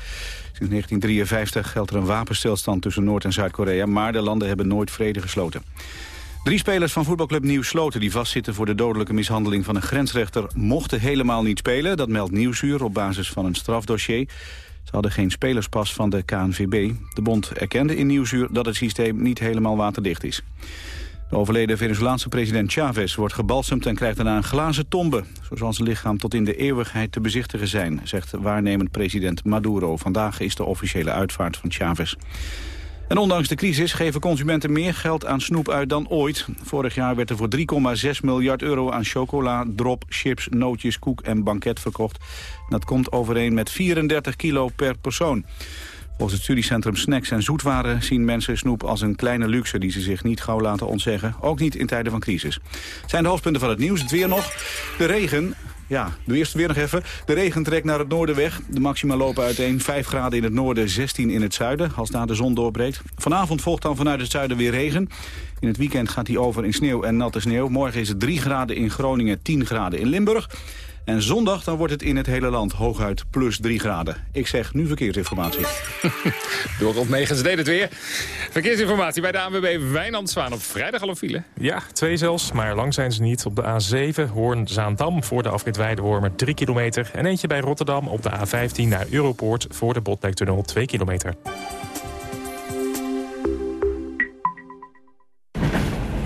Sinds 1953 geldt er een wapenstilstand tussen Noord- en Zuid-Korea... maar de landen hebben nooit vrede gesloten. Drie spelers van voetbalclub Nieuw Sloten die vastzitten voor de dodelijke mishandeling van een grensrechter mochten helemaal niet spelen. Dat meldt Nieuwsuur op basis van een strafdossier. Ze hadden geen spelerspas van de KNVB. De bond erkende in Nieuwsuur dat het systeem niet helemaal waterdicht is. De overleden Venezolaanse president Chavez wordt gebalsemd en krijgt daarna een glazen tombe. Zo zal zijn lichaam tot in de eeuwigheid te bezichtigen zijn, zegt waarnemend president Maduro. Vandaag is de officiële uitvaart van Chavez. En ondanks de crisis geven consumenten meer geld aan snoep uit dan ooit. Vorig jaar werd er voor 3,6 miljard euro aan chocola, drop, chips, nootjes, koek en banket verkocht. Dat komt overeen met 34 kilo per persoon. Volgens het studiecentrum Snacks en Zoetwaren zien mensen snoep als een kleine luxe die ze zich niet gauw laten ontzeggen. Ook niet in tijden van crisis. zijn de hoofdpunten van het nieuws. Het weer nog. De regen Ja, de eerste weer nog even. De regen trekt naar het noorden weg. De maxima lopen uiteen. 5 graden in het noorden, 16 in het zuiden. Als daar de zon doorbreekt. Vanavond volgt dan vanuit het zuiden weer regen. In het weekend gaat die over in sneeuw en natte sneeuw. Morgen is het 3 graden in Groningen, 10 graden in Limburg. En zondag dan wordt het in het hele land hooguit plus 3 graden. Ik zeg nu verkeersinformatie. Door op 9 deed het weer. Verkeersinformatie bij de ANWB Wijnand Zwaan op vrijdag al een file. Ja, twee zelfs, maar lang zijn ze niet. Op de A7 Hoorn-Zaandam voor de afrit Weidewormer 3 kilometer. En eentje bij Rotterdam op de A15 naar Europoort voor de Botlektunnel 2 kilometer.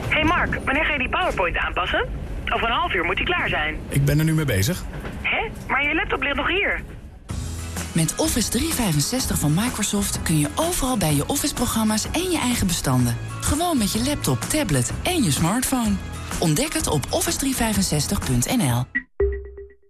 Hey Mark, wanneer ga je die PowerPoint aanpassen? Over een half uur moet die klaar zijn. Ik ben er nu mee bezig. Hè? Maar je laptop ligt nog hier. Met Office 365 van Microsoft kun je overal bij je Office-programma's en je eigen bestanden. Gewoon met je laptop, tablet en je smartphone. Ontdek het op office365.nl.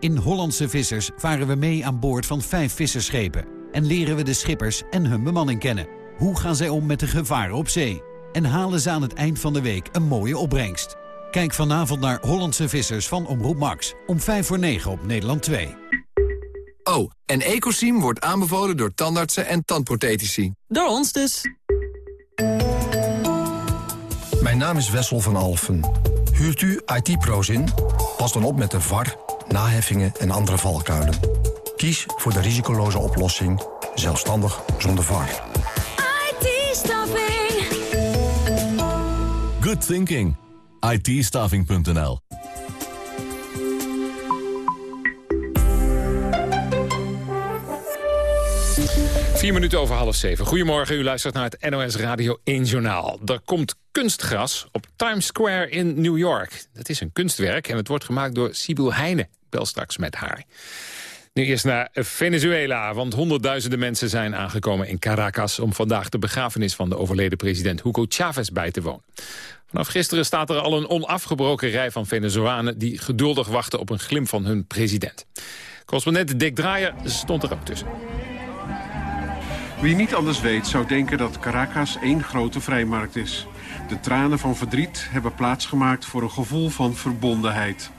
In Hollandse Vissers varen we mee aan boord van vijf visserschepen... en leren we de schippers en hun bemanning kennen. Hoe gaan zij om met de gevaren op zee? En halen ze aan het eind van de week een mooie opbrengst? Kijk vanavond naar Hollandse Vissers van Omroep Max. Om 5 voor 9 op Nederland 2. Oh, en Ecosim wordt aanbevolen door tandartsen en tandprothetici. Door ons dus. Mijn naam is Wessel van Alfen. Huurt u IT-pro's in? Pas dan op met de VAR naheffingen en andere valkuilen. Kies voor de risicoloze oplossing, zelfstandig zonder VAR. IT-staffing. Good thinking. it Vier minuten over half zeven. Goedemorgen, u luistert naar het NOS Radio 1 Journaal. Er komt kunstgras op Times Square in New York. Dat is een kunstwerk en het wordt gemaakt door Sibyl Heijnen. Ik bel straks met haar. Nu eerst naar Venezuela, want honderdduizenden mensen zijn aangekomen in Caracas... om vandaag de begrafenis van de overleden president Hugo Chavez bij te wonen. Vanaf gisteren staat er al een onafgebroken rij van Venezolanen... die geduldig wachten op een glimp van hun president. Correspondent Dick Draaier stond er ook tussen. Wie niet anders weet zou denken dat Caracas één grote vrijmarkt is. De tranen van verdriet hebben plaatsgemaakt voor een gevoel van verbondenheid.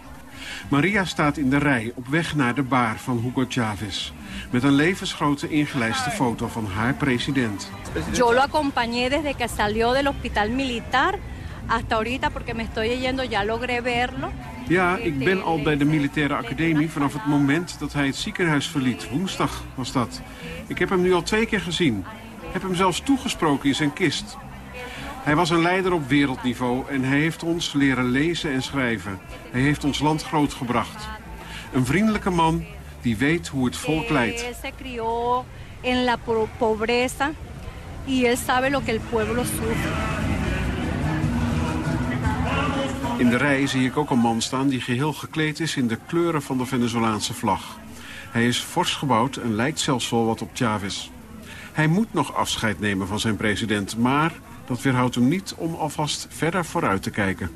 Maria staat in de rij op weg naar de baar van Hugo Chavez. Met een levensgrote ingelijste foto van haar president. Yo lo acompañé desde que salió del hospital militar hasta ahorita porque me estoy yendo, ya logré verlo. Ja, ik ben al bij de militaire academie vanaf het moment dat hij het ziekenhuis verliet. Woensdag was dat. Ik heb hem nu al twee keer gezien. Heb hem zelfs toegesproken in zijn kist. Hij was een leider op wereldniveau en hij heeft ons leren lezen en schrijven. Hij heeft ons land grootgebracht. Een vriendelijke man die weet hoe het volk leidt. se crió en la pobreza y él sabe lo que el pueblo sufre. In de rij zie ik ook een man staan die geheel gekleed is in de kleuren van de Venezolaanse vlag. Hij is fors gebouwd en lijkt zelfs wel wat op Chavez. Hij moet nog afscheid nemen van zijn president, maar dat weerhoudt hem niet om alvast verder vooruit te kijken.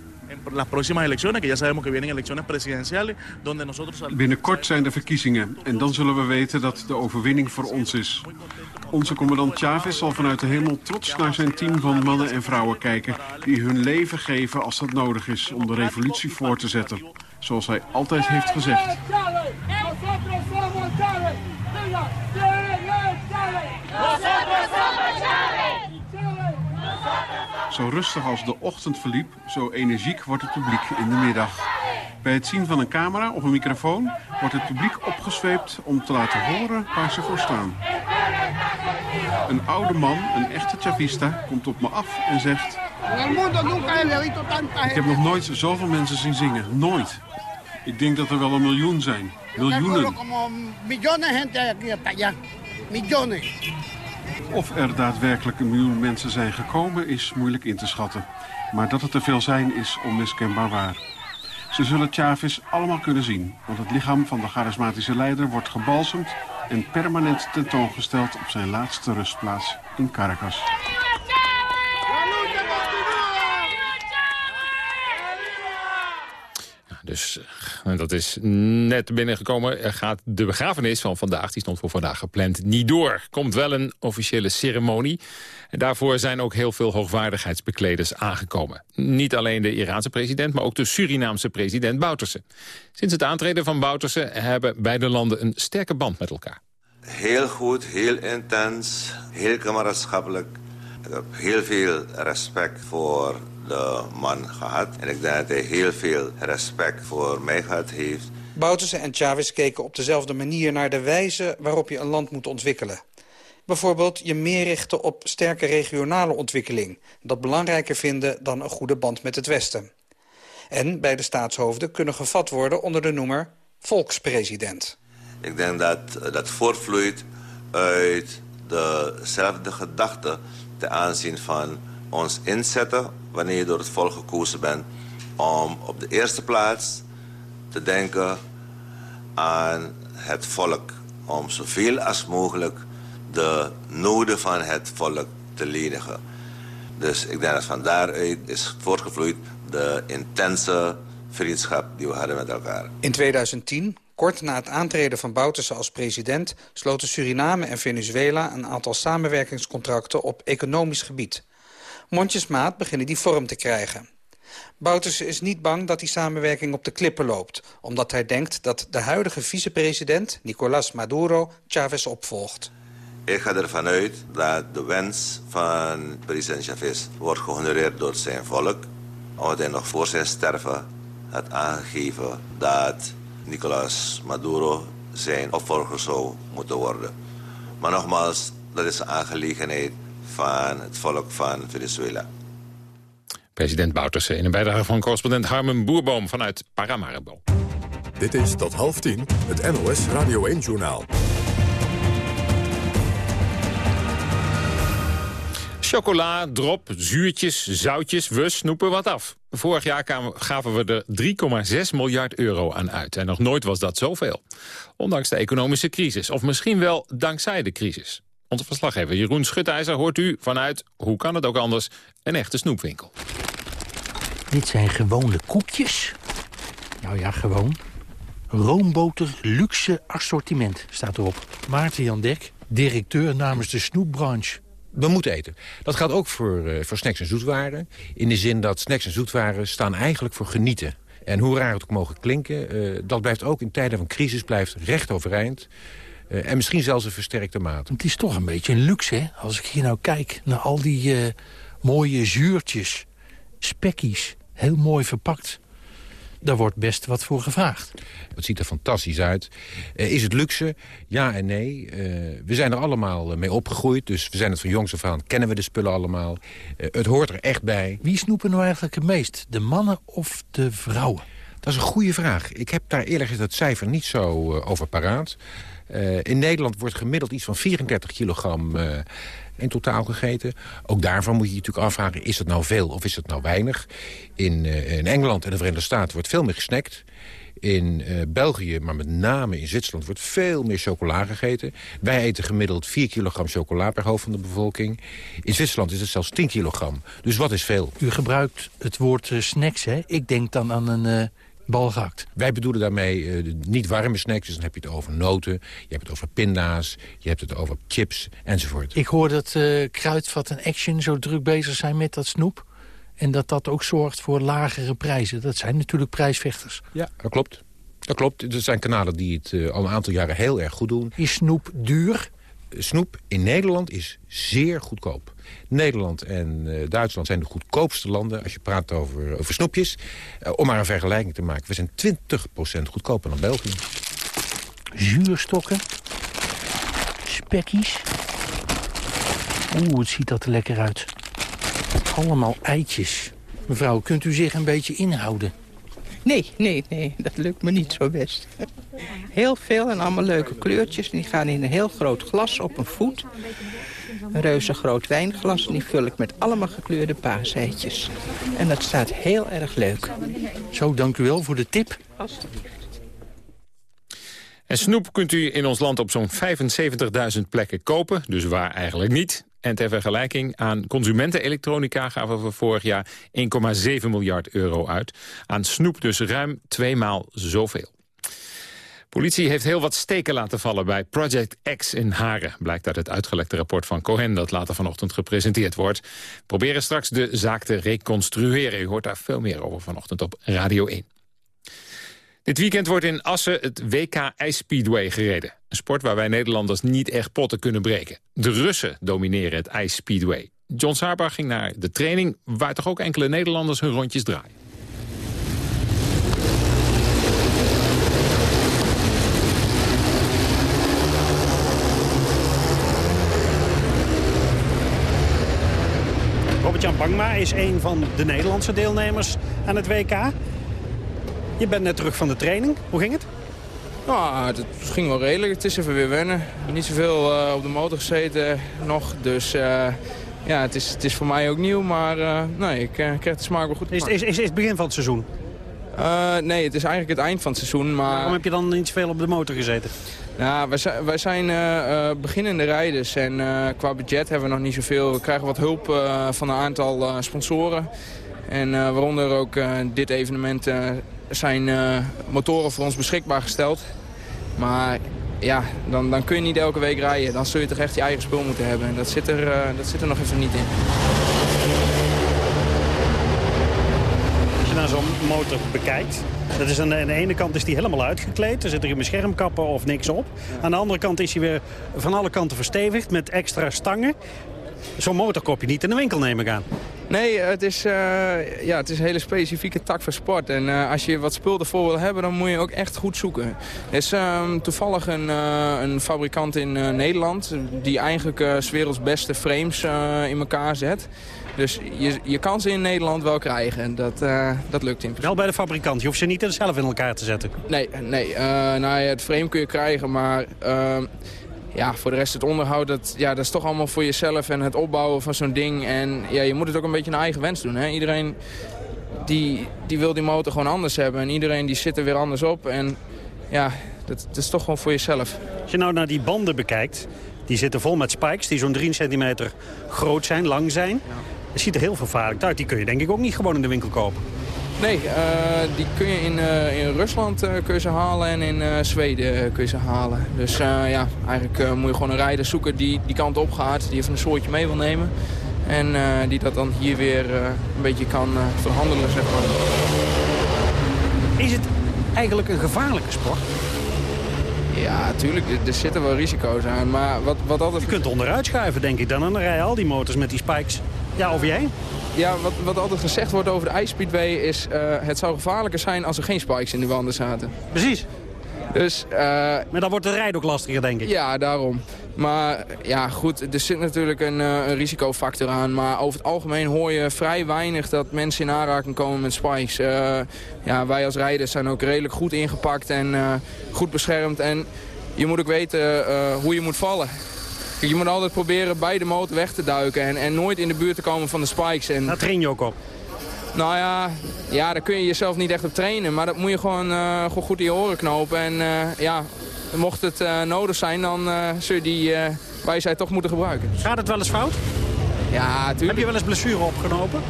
Binnenkort zijn de verkiezingen en dan zullen we weten dat de overwinning voor ons is. Onze commandant Chavez zal vanuit de hemel trots naar zijn team van mannen en vrouwen kijken... die hun leven geven als dat nodig is om de revolutie voor te zetten. Zoals hij altijd heeft gezegd. Zo rustig als de ochtend verliep, zo energiek wordt het publiek in de middag. Bij het zien van een camera of een microfoon wordt het publiek opgesweept om te laten horen waar ze voor staan. Een oude man, een echte chavista, komt op me af en zegt... Ik heb nog nooit zoveel mensen zien zingen. Nooit. Ik denk dat er wel een miljoen zijn. Miljoenen. Of er daadwerkelijk een miljoen mensen zijn gekomen is moeilijk in te schatten. Maar dat het er veel zijn is onmiskenbaar waar. Ze zullen Chavez allemaal kunnen zien, want het lichaam van de charismatische leider wordt gebalsemd en permanent tentoongesteld op zijn laatste rustplaats in Caracas. Dus dat is net binnengekomen. Gaat de begrafenis van vandaag, die stond voor vandaag gepland, niet door. Komt wel een officiële ceremonie. En daarvoor zijn ook heel veel hoogwaardigheidsbekleders aangekomen. Niet alleen de Iraanse president, maar ook de Surinaamse president Bouterse. Sinds het aantreden van Bouterse hebben beide landen een sterke band met elkaar. Heel goed, heel intens, heel kameraadschappelijk. Ik heb heel veel respect voor de man gehad. En ik denk dat hij heel veel respect voor mij gehad heeft. Bouterse en Chavez keken op dezelfde manier naar de wijze waarop je een land moet ontwikkelen. Bijvoorbeeld je meer richten op sterke regionale ontwikkeling. Dat belangrijker vinden dan een goede band met het Westen. En bij de staatshoofden kunnen gevat worden onder de noemer volkspresident. Ik denk dat dat voortvloeit uit dezelfde gedachte ten aanzien van ons inzetten wanneer je door het volk gekozen bent om op de eerste plaats te denken aan het volk. Om zoveel als mogelijk de noden van het volk te lenigen. Dus ik denk dat van daaruit is voortgevloeid de intense vriendschap die we hadden met elkaar. In 2010, kort na het aantreden van Bouterse als president... sloten Suriname en Venezuela een aantal samenwerkingscontracten op economisch gebied. Mondjesmaat beginnen die vorm te krijgen. Bouterse is niet bang dat die samenwerking op de klippen loopt... omdat hij denkt dat de huidige vicepresident, Nicolás Maduro, Chavez opvolgt. Ik ga ervan uit dat de wens van president Chavez wordt gehonoreerd door zijn volk. Omdat hij nog voor zijn sterven had aangegeven dat Nicolás Maduro zijn opvolger zou moeten worden. Maar nogmaals, dat is een aangelegenheid van het volk van Venezuela. President Bouterse in een bijdrage van correspondent Harmen Boerboom vanuit Paramaribo. Dit is tot half tien het NOS Radio 1-journaal. Chocola, drop, zuurtjes, zoutjes, we snoepen wat af. Vorig jaar gaven we er 3,6 miljard euro aan uit. En nog nooit was dat zoveel. Ondanks de economische crisis. Of misschien wel dankzij de crisis. Onze verslaggever Jeroen Schutijzer hoort u vanuit, hoe kan het ook anders, een echte snoepwinkel. Dit zijn gewone koekjes. Nou ja, gewoon. Roomboter luxe assortiment staat erop. Maarten Jan Dek, directeur namens de snoepbranche. We moeten eten. Dat geldt ook voor, uh, voor snacks en zoetwaren. In de zin dat snacks en zoetwaren staan eigenlijk voor genieten. En hoe raar het ook mogen klinken, uh, dat blijft ook in tijden van crisis blijft recht overeind. Uh, en misschien zelfs een versterkte mate. Het is toch een beetje een luxe, hè? Als ik hier nou kijk naar al die mooie zuurtjes, spekkies, heel mooi verpakt daar wordt best wat voor gevraagd. Het ziet er fantastisch uit. Uh, is het luxe? Ja en nee. Uh, we zijn er allemaal mee opgegroeid. Dus we zijn het van jongs af aan. Kennen we de spullen allemaal. Uh, het hoort er echt bij. Wie snoepen nou eigenlijk het meest? De mannen of de vrouwen? Dat is een goede vraag. Ik heb daar eerlijk gezegd het cijfer niet zo over paraat. In Nederland wordt gemiddeld iets van 34 kilogram in totaal gegeten. Ook daarvan moet je je natuurlijk afvragen, is het nou veel of is het nou weinig? In, uh, in Engeland en de Verenigde Staten wordt veel meer gesnackt. In België, maar met name in Zwitserland, wordt veel meer chocola gegeten. Wij eten gemiddeld 4 kilogram chocola per hoofd van de bevolking. In Zwitserland is het zelfs 10 kilogram. Dus wat is veel? U gebruikt het woord snacks, hè? Ik denk dan aan een bal gehakt. Wij bedoelen daarmee uh, niet warme snacks. Dus dan heb je het over noten, je hebt het over pinda's... je hebt het over chips enzovoort. Ik hoor dat uh, Kruidvat en Action zo druk bezig zijn met dat snoep. En dat dat ook zorgt voor lagere prijzen. Dat zijn natuurlijk prijsvechters. Ja, dat klopt. Dat klopt. Er zijn kanalen die het uh, al een aantal jaren heel erg goed doen. Is snoep duur? Snoep in Nederland is zeer goedkoop. Nederland en uh, Duitsland zijn de goedkoopste landen... als je praat over, over snoepjes. Uh, om maar een vergelijking te maken. We zijn 20% goedkoper dan België. Zuurstokken. Spekkies. Oeh, het ziet dat er lekker uit. Allemaal eitjes. Mevrouw, kunt u zich een beetje inhouden? Nee, nee, nee, dat lukt me niet zo best. Heel veel en allemaal leuke kleurtjes. Die gaan in een heel groot glas op een voet. Een reuze groot wijnglas en die vul ik met allemaal gekleurde paaseitjes. En dat staat heel erg leuk. Zo, dank u wel voor de tip. En snoep kunt u in ons land op zo'n 75.000 plekken kopen. Dus waar eigenlijk niet. En ter vergelijking aan consumentenelektronica gaven we vorig jaar 1,7 miljard euro uit. Aan snoep dus ruim tweemaal zoveel. Politie heeft heel wat steken laten vallen bij Project X in Haren. Blijkt uit het uitgelekte rapport van Cohen dat later vanochtend gepresenteerd wordt. We proberen straks de zaak te reconstrueren. U hoort daar veel meer over vanochtend op Radio 1. Dit weekend wordt in Assen het WK IJsspeedway gereden. Een sport waar wij Nederlanders niet echt potten kunnen breken. De Russen domineren het IJsspeedway. John Saarbar ging naar de training... waar toch ook enkele Nederlanders hun rondjes draaien. Robert-Jan Bangma is een van de Nederlandse deelnemers aan het WK. Je bent net terug van de training. Hoe ging het? Nou, het ging wel redelijk. Het is even weer wennen. Niet zoveel uh, op de motor gezeten nog. Dus uh, ja, het is, het is voor mij ook nieuw. Maar uh, nee, ik krijg de smaak wel goed. Is, is, is, is het begin van het seizoen? nee, het is eigenlijk het eind van het seizoen. Maar... Waarom heb je dan niet zoveel op de motor gezeten? Nou, wij zijn, wij zijn beginnende rijders en qua budget hebben we nog niet zoveel. We krijgen wat hulp van een aantal sponsoren. En waaronder ook dit evenement zijn uh, motoren voor ons beschikbaar gesteld. Maar ja, dan, dan kun je niet elke week rijden. Dan zul je toch echt je eigen spul moeten hebben. En dat zit er, uh, dat zit er nog even niet in. Als je naar zo'n motor bekijkt... Dat is aan, de, de ene kant is die helemaal uitgekleed. Er zit er in schermkappen of niks op. Aan de andere kant is hij weer van alle kanten verstevigd met extra stangen. Zo'n motor je niet in de winkel, neem ik aan. Nee, het is, uh, ja, het is een hele specifieke tak van sport. En uh, als je wat spul ervoor wil hebben, dan moet je ook echt goed zoeken. Er is uh, toevallig een, een fabrikant in Nederland... die eigenlijk s werelds beste frames in elkaar zet. Dus je, je kan ze in Nederland wel krijgen. En dat, dat lukt in principe. Wel bij de fabrikant. Je hoeft ze niet zelf in elkaar te zetten. Nee, nee nou, ja, het frame kun je krijgen, maar ja, voor de rest het onderhoud, dat, ja, dat is toch allemaal voor jezelf en het opbouwen van zo'n ding. En ja, je moet het ook een beetje naar eigen wens doen. Hè? Iedereen die, die wil die motor gewoon anders hebben en iedereen die zit er weer anders op. En ja, dat, dat is toch gewoon voor jezelf. Als je nou naar die banden bekijkt, die zitten vol met spikes die zo'n 3 centimeter groot zijn, lang zijn. Ja. Het ziet er heel vervaarlijk uit. Die kun je denk ik ook niet gewoon in de winkel kopen. Nee, uh, die kun je in, uh, in Rusland uh, kun je ze halen en in Zweden kun je ze halen. Dus ja, eigenlijk moet je gewoon een rijder zoeken die die kant op gaat, die even een soortje mee wil nemen. En die dat dan hier weer een beetje kan verhandelen, zeg maar. Is het eigenlijk een gevaarlijke sport? Ja, natuurlijk. Er zitten wel risico's aan. Maar wat, wat altijd... Je kunt onderuit schuiven, denk ik dan. En dan rijden al die motors met die spikes ja, over je heen. Ja, wat, wat altijd gezegd wordt over de ijsspeedway is... Uh, het zou gevaarlijker zijn als er geen spikes in de wanden zaten. Precies. Dus, uh, maar dan wordt de rijden ook lastiger, denk ik. Ja, daarom. Maar ja, goed, er zit natuurlijk een, uh, een, risicofactor aan. Maar over het algemeen hoor je vrij weinig dat mensen in aanraking komen met spikes. Uh, ja, wij als rijders zijn ook redelijk goed ingepakt en goed beschermd. En je moet ook weten hoe je moet vallen je moet altijd proberen bij de motor weg te duiken en, en nooit in de buurt te komen van de spikes. En... Daar train je ook op? Nou ja, ja, daar kun je jezelf niet echt op trainen. Maar dat moet je gewoon, uh, gewoon goed in je oren knopen. En uh, ja, mocht het uh, nodig zijn, dan zul je die wijsheid toch moeten gebruiken. Gaat het wel eens fout? Ja, natuurlijk. Heb je wel eens blessure opgenopen?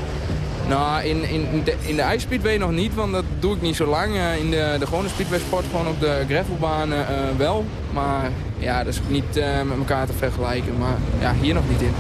Nou, in, in, de, in de nog niet, want dat doe ik niet zo lang. in de, de gewone speedway sport, gewoon op de gravelbanen wel. Maar ja, dat is niet uh, met elkaar te vergelijken. Maar ja, hier nog niet in.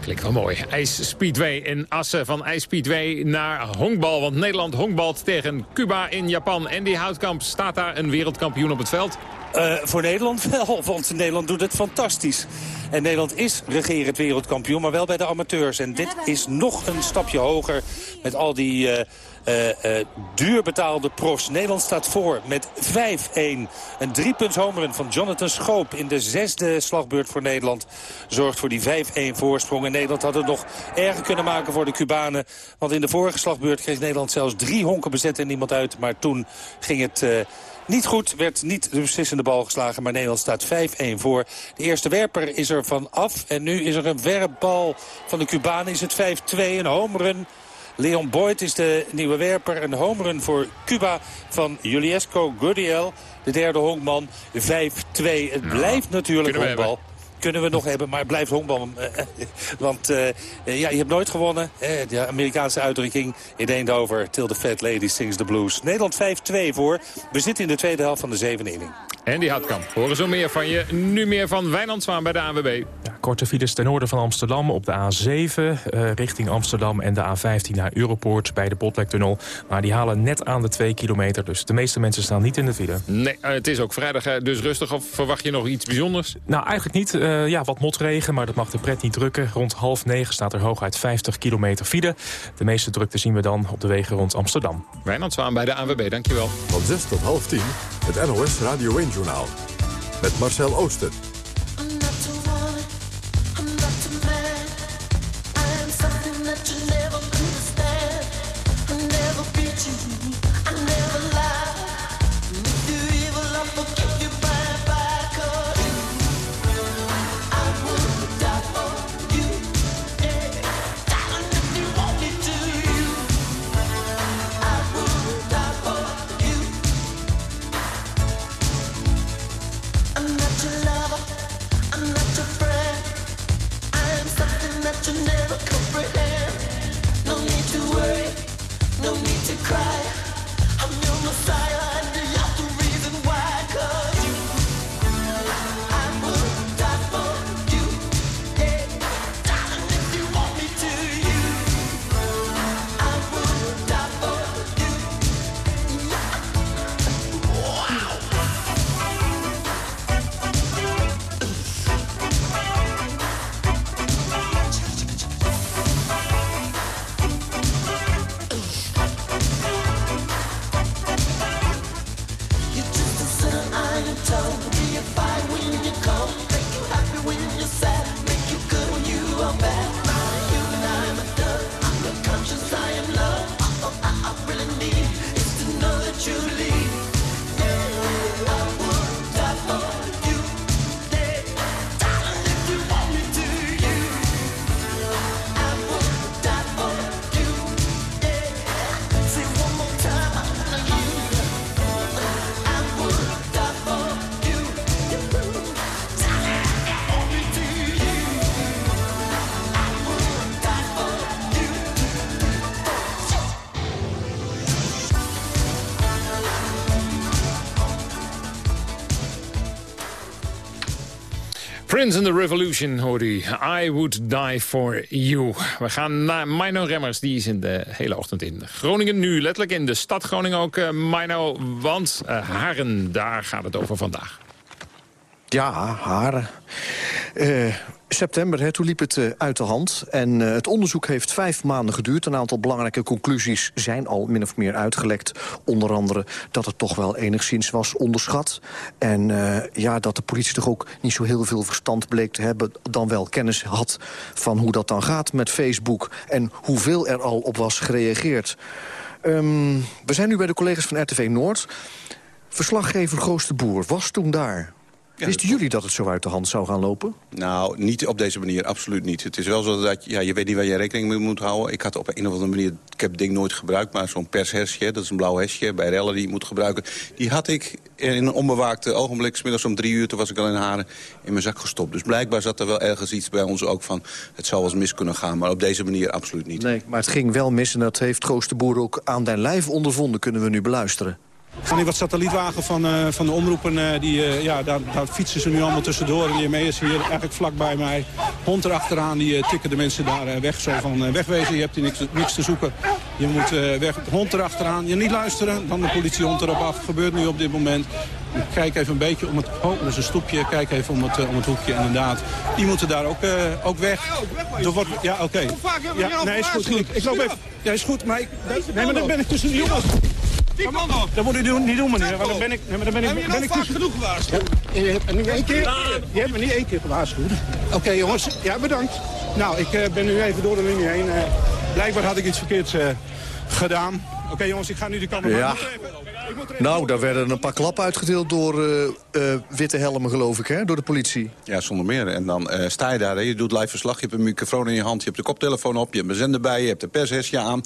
Klinkt wel mooi. IJsspeedway in Assen. Van IJsspeedway naar honkbal. Want Nederland honkbalt tegen Cuba in Japan. En die Houtkamp staat daar een wereldkampioen op het veld. Uh, voor Nederland wel, want Nederland doet het fantastisch. En Nederland is regerend wereldkampioen, maar wel bij de amateurs. En dit is nog een stapje hoger met al die... Uh, uh, duur betaalde profs. Nederland staat voor met 5-1. Een driepunts homerun van Jonathan Schoop in de zesde slagbeurt voor Nederland. Zorgt voor die 5-1 voorsprong. En Nederland had het nog erger kunnen maken voor de Cubanen. Want in de vorige slagbeurt kreeg Nederland zelfs drie honken bezet en niemand uit. Maar toen ging het... niet goed, werd niet de beslissende bal geslagen, maar Nederland staat 5-1 voor. De eerste werper is er van af en nu is er een werpbal van de Cubanen. Is het 5-2, een homerun. Leon Boyd is de nieuwe werper. Een homerun voor Cuba van Juliesco Gurdiel. De derde honkman. 5-2. Het nou, blijft natuurlijk honkbal kunnen we nog hebben, maar het blijft honkbal. Want uh, ja, je hebt nooit gewonnen. de Amerikaanse uitdrukking in Eindhoven. Till the fat lady sings the blues. Nederland 5-2 voor. We zitten in de tweede helft van de zevende inning. En die Houtkamp. Horen zo meer van je. Nu meer van Wijnand Zwaan bij de ANWB. Korte files ten noorden van Amsterdam op de A7 uh, richting Amsterdam... en de A15 naar Europoort bij de Botlektunnel. Maar die halen net aan de 2 kilometer. Dus de meeste mensen staan niet in de file. Nee, uh, het is ook vrijdag dus rustig. Of verwacht je nog iets bijzonders? Nou, eigenlijk niet. ja, wat motregen, maar dat mag de pret niet drukken. Rond half negen staat er hooguit 50 kilometer file. De meeste drukte zien we dan op de wegen rond Amsterdam. Wijnand Zwaan bij de ANWB, dankjewel. Van 6 tot half 10, het NOS Radio 1 Journaal. Met Marcel Oosten. And the Revolution hoorde u. I would die for you. We gaan naar Mino Remmers. Die is in de hele ochtend in Groningen nu. Letterlijk in de stad Groningen ook, uh, Mino. Want uh, Haren, daar gaat het over vandaag. Ja, Haren. Uh, september, hè, toen liep het uh, uit de hand. En uh, het onderzoek heeft vijf maanden geduurd. Een aantal belangrijke conclusies zijn al min of meer uitgelekt. Onder andere dat het toch wel enigszins was onderschat. En uh, ja, dat de politie toch ook niet zo heel veel verstand bleek te hebben... dan wel kennis had van hoe dat dan gaat met Facebook... en hoeveel er al op was gereageerd. Um, we zijn nu bij de collega's van RTV Noord. Verslaggever Grootste Boer was toen daar... Ja, Wisten jullie dat het zo uit de hand zou gaan lopen? Nou, niet op deze manier, absoluut niet. Het is wel zo dat ja, je weet niet waar je rekening mee moet houden. Ik had op een of andere manier, ik heb het ding nooit gebruikt... maar zo'n pershesje, dat is een blauw hesje bij rellen die je moet gebruiken... die had ik in een onbewaakte ogenblik, middags om drie uur... toen was ik al in haren, in mijn zak gestopt. Dus blijkbaar zat er wel ergens iets bij ons ook van... het zou wel eens mis kunnen gaan, maar op deze manier absoluut niet. Nee, maar het ging wel mis en dat heeft Troost de Boer ook aan den lijf ondervonden... kunnen we nu beluisteren. Van die wat satellietwagen van, uh, van de omroepen, uh, die, uh, ja, daar, daar, fietsen ze nu allemaal tussendoor. En die is hier eigenlijk vlak bij mij. Hond erachteraan, die tikken de mensen daar weg. Zo van wegwezen, je hebt hier niks, niks te zoeken. Je moet weg, hond erachteraan. Je niet luisteren, dan de politiehond erop af. Gebeurt nu op dit moment. Kijk even een beetje om het... Oh, dat is een stoepje. Kijk even om het, om het hoekje, inderdaad. Die moeten daar ook, ook weg. Er wordt, ja, oké. Okay. Ja, nee, is goed, goed. Ik loop even... Ja, is goed, maar ik... Nee, maar dan ben ik tussen de jongens. Nog. Dat moet u doen, niet doen, meneer. Want dan ben ik, dan ben ik, ben ik tussen... genoeg gewaarschuwd? Ja, je hebt me niet één keer, je hebt me niet één keer gewaarschuwd. Oké, okay, jongens. Ja, bedankt. Nou, ik uh, ben nu even door de linie heen. Uh, blijkbaar had ik iets verkeerds uh, gedaan. Oké, okay, jongens, ik ga nu de camera... Ja. Nou, daar werden een paar klappen uitgedeeld door uh, uh, witte helmen, geloof ik, hè? Door de politie. Ja, zonder meer. En dan uh, sta je daar, hè? je doet live verslag, je hebt een microfoon in je hand... je hebt de koptelefoon op, je hebt een zender bij, je hebt de pershesje aan...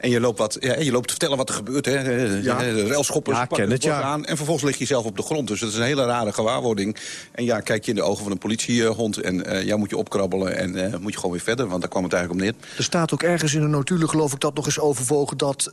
en je loopt, wat, ja, je loopt te vertellen wat er gebeurt, hè? Ja. De railschoppers ja, pakken het, ja. aan... en vervolgens lig je zelf op de grond. Dus dat is een hele rare gewaarwording. En ja, kijk je in de ogen van een politiehond... en ja, moet je opkrabbelen en moet je gewoon weer verder... want daar kwam het eigenlijk om neer. Er staat ook ergens in de notulen, geloof ik, dat nog eens overwogen... dat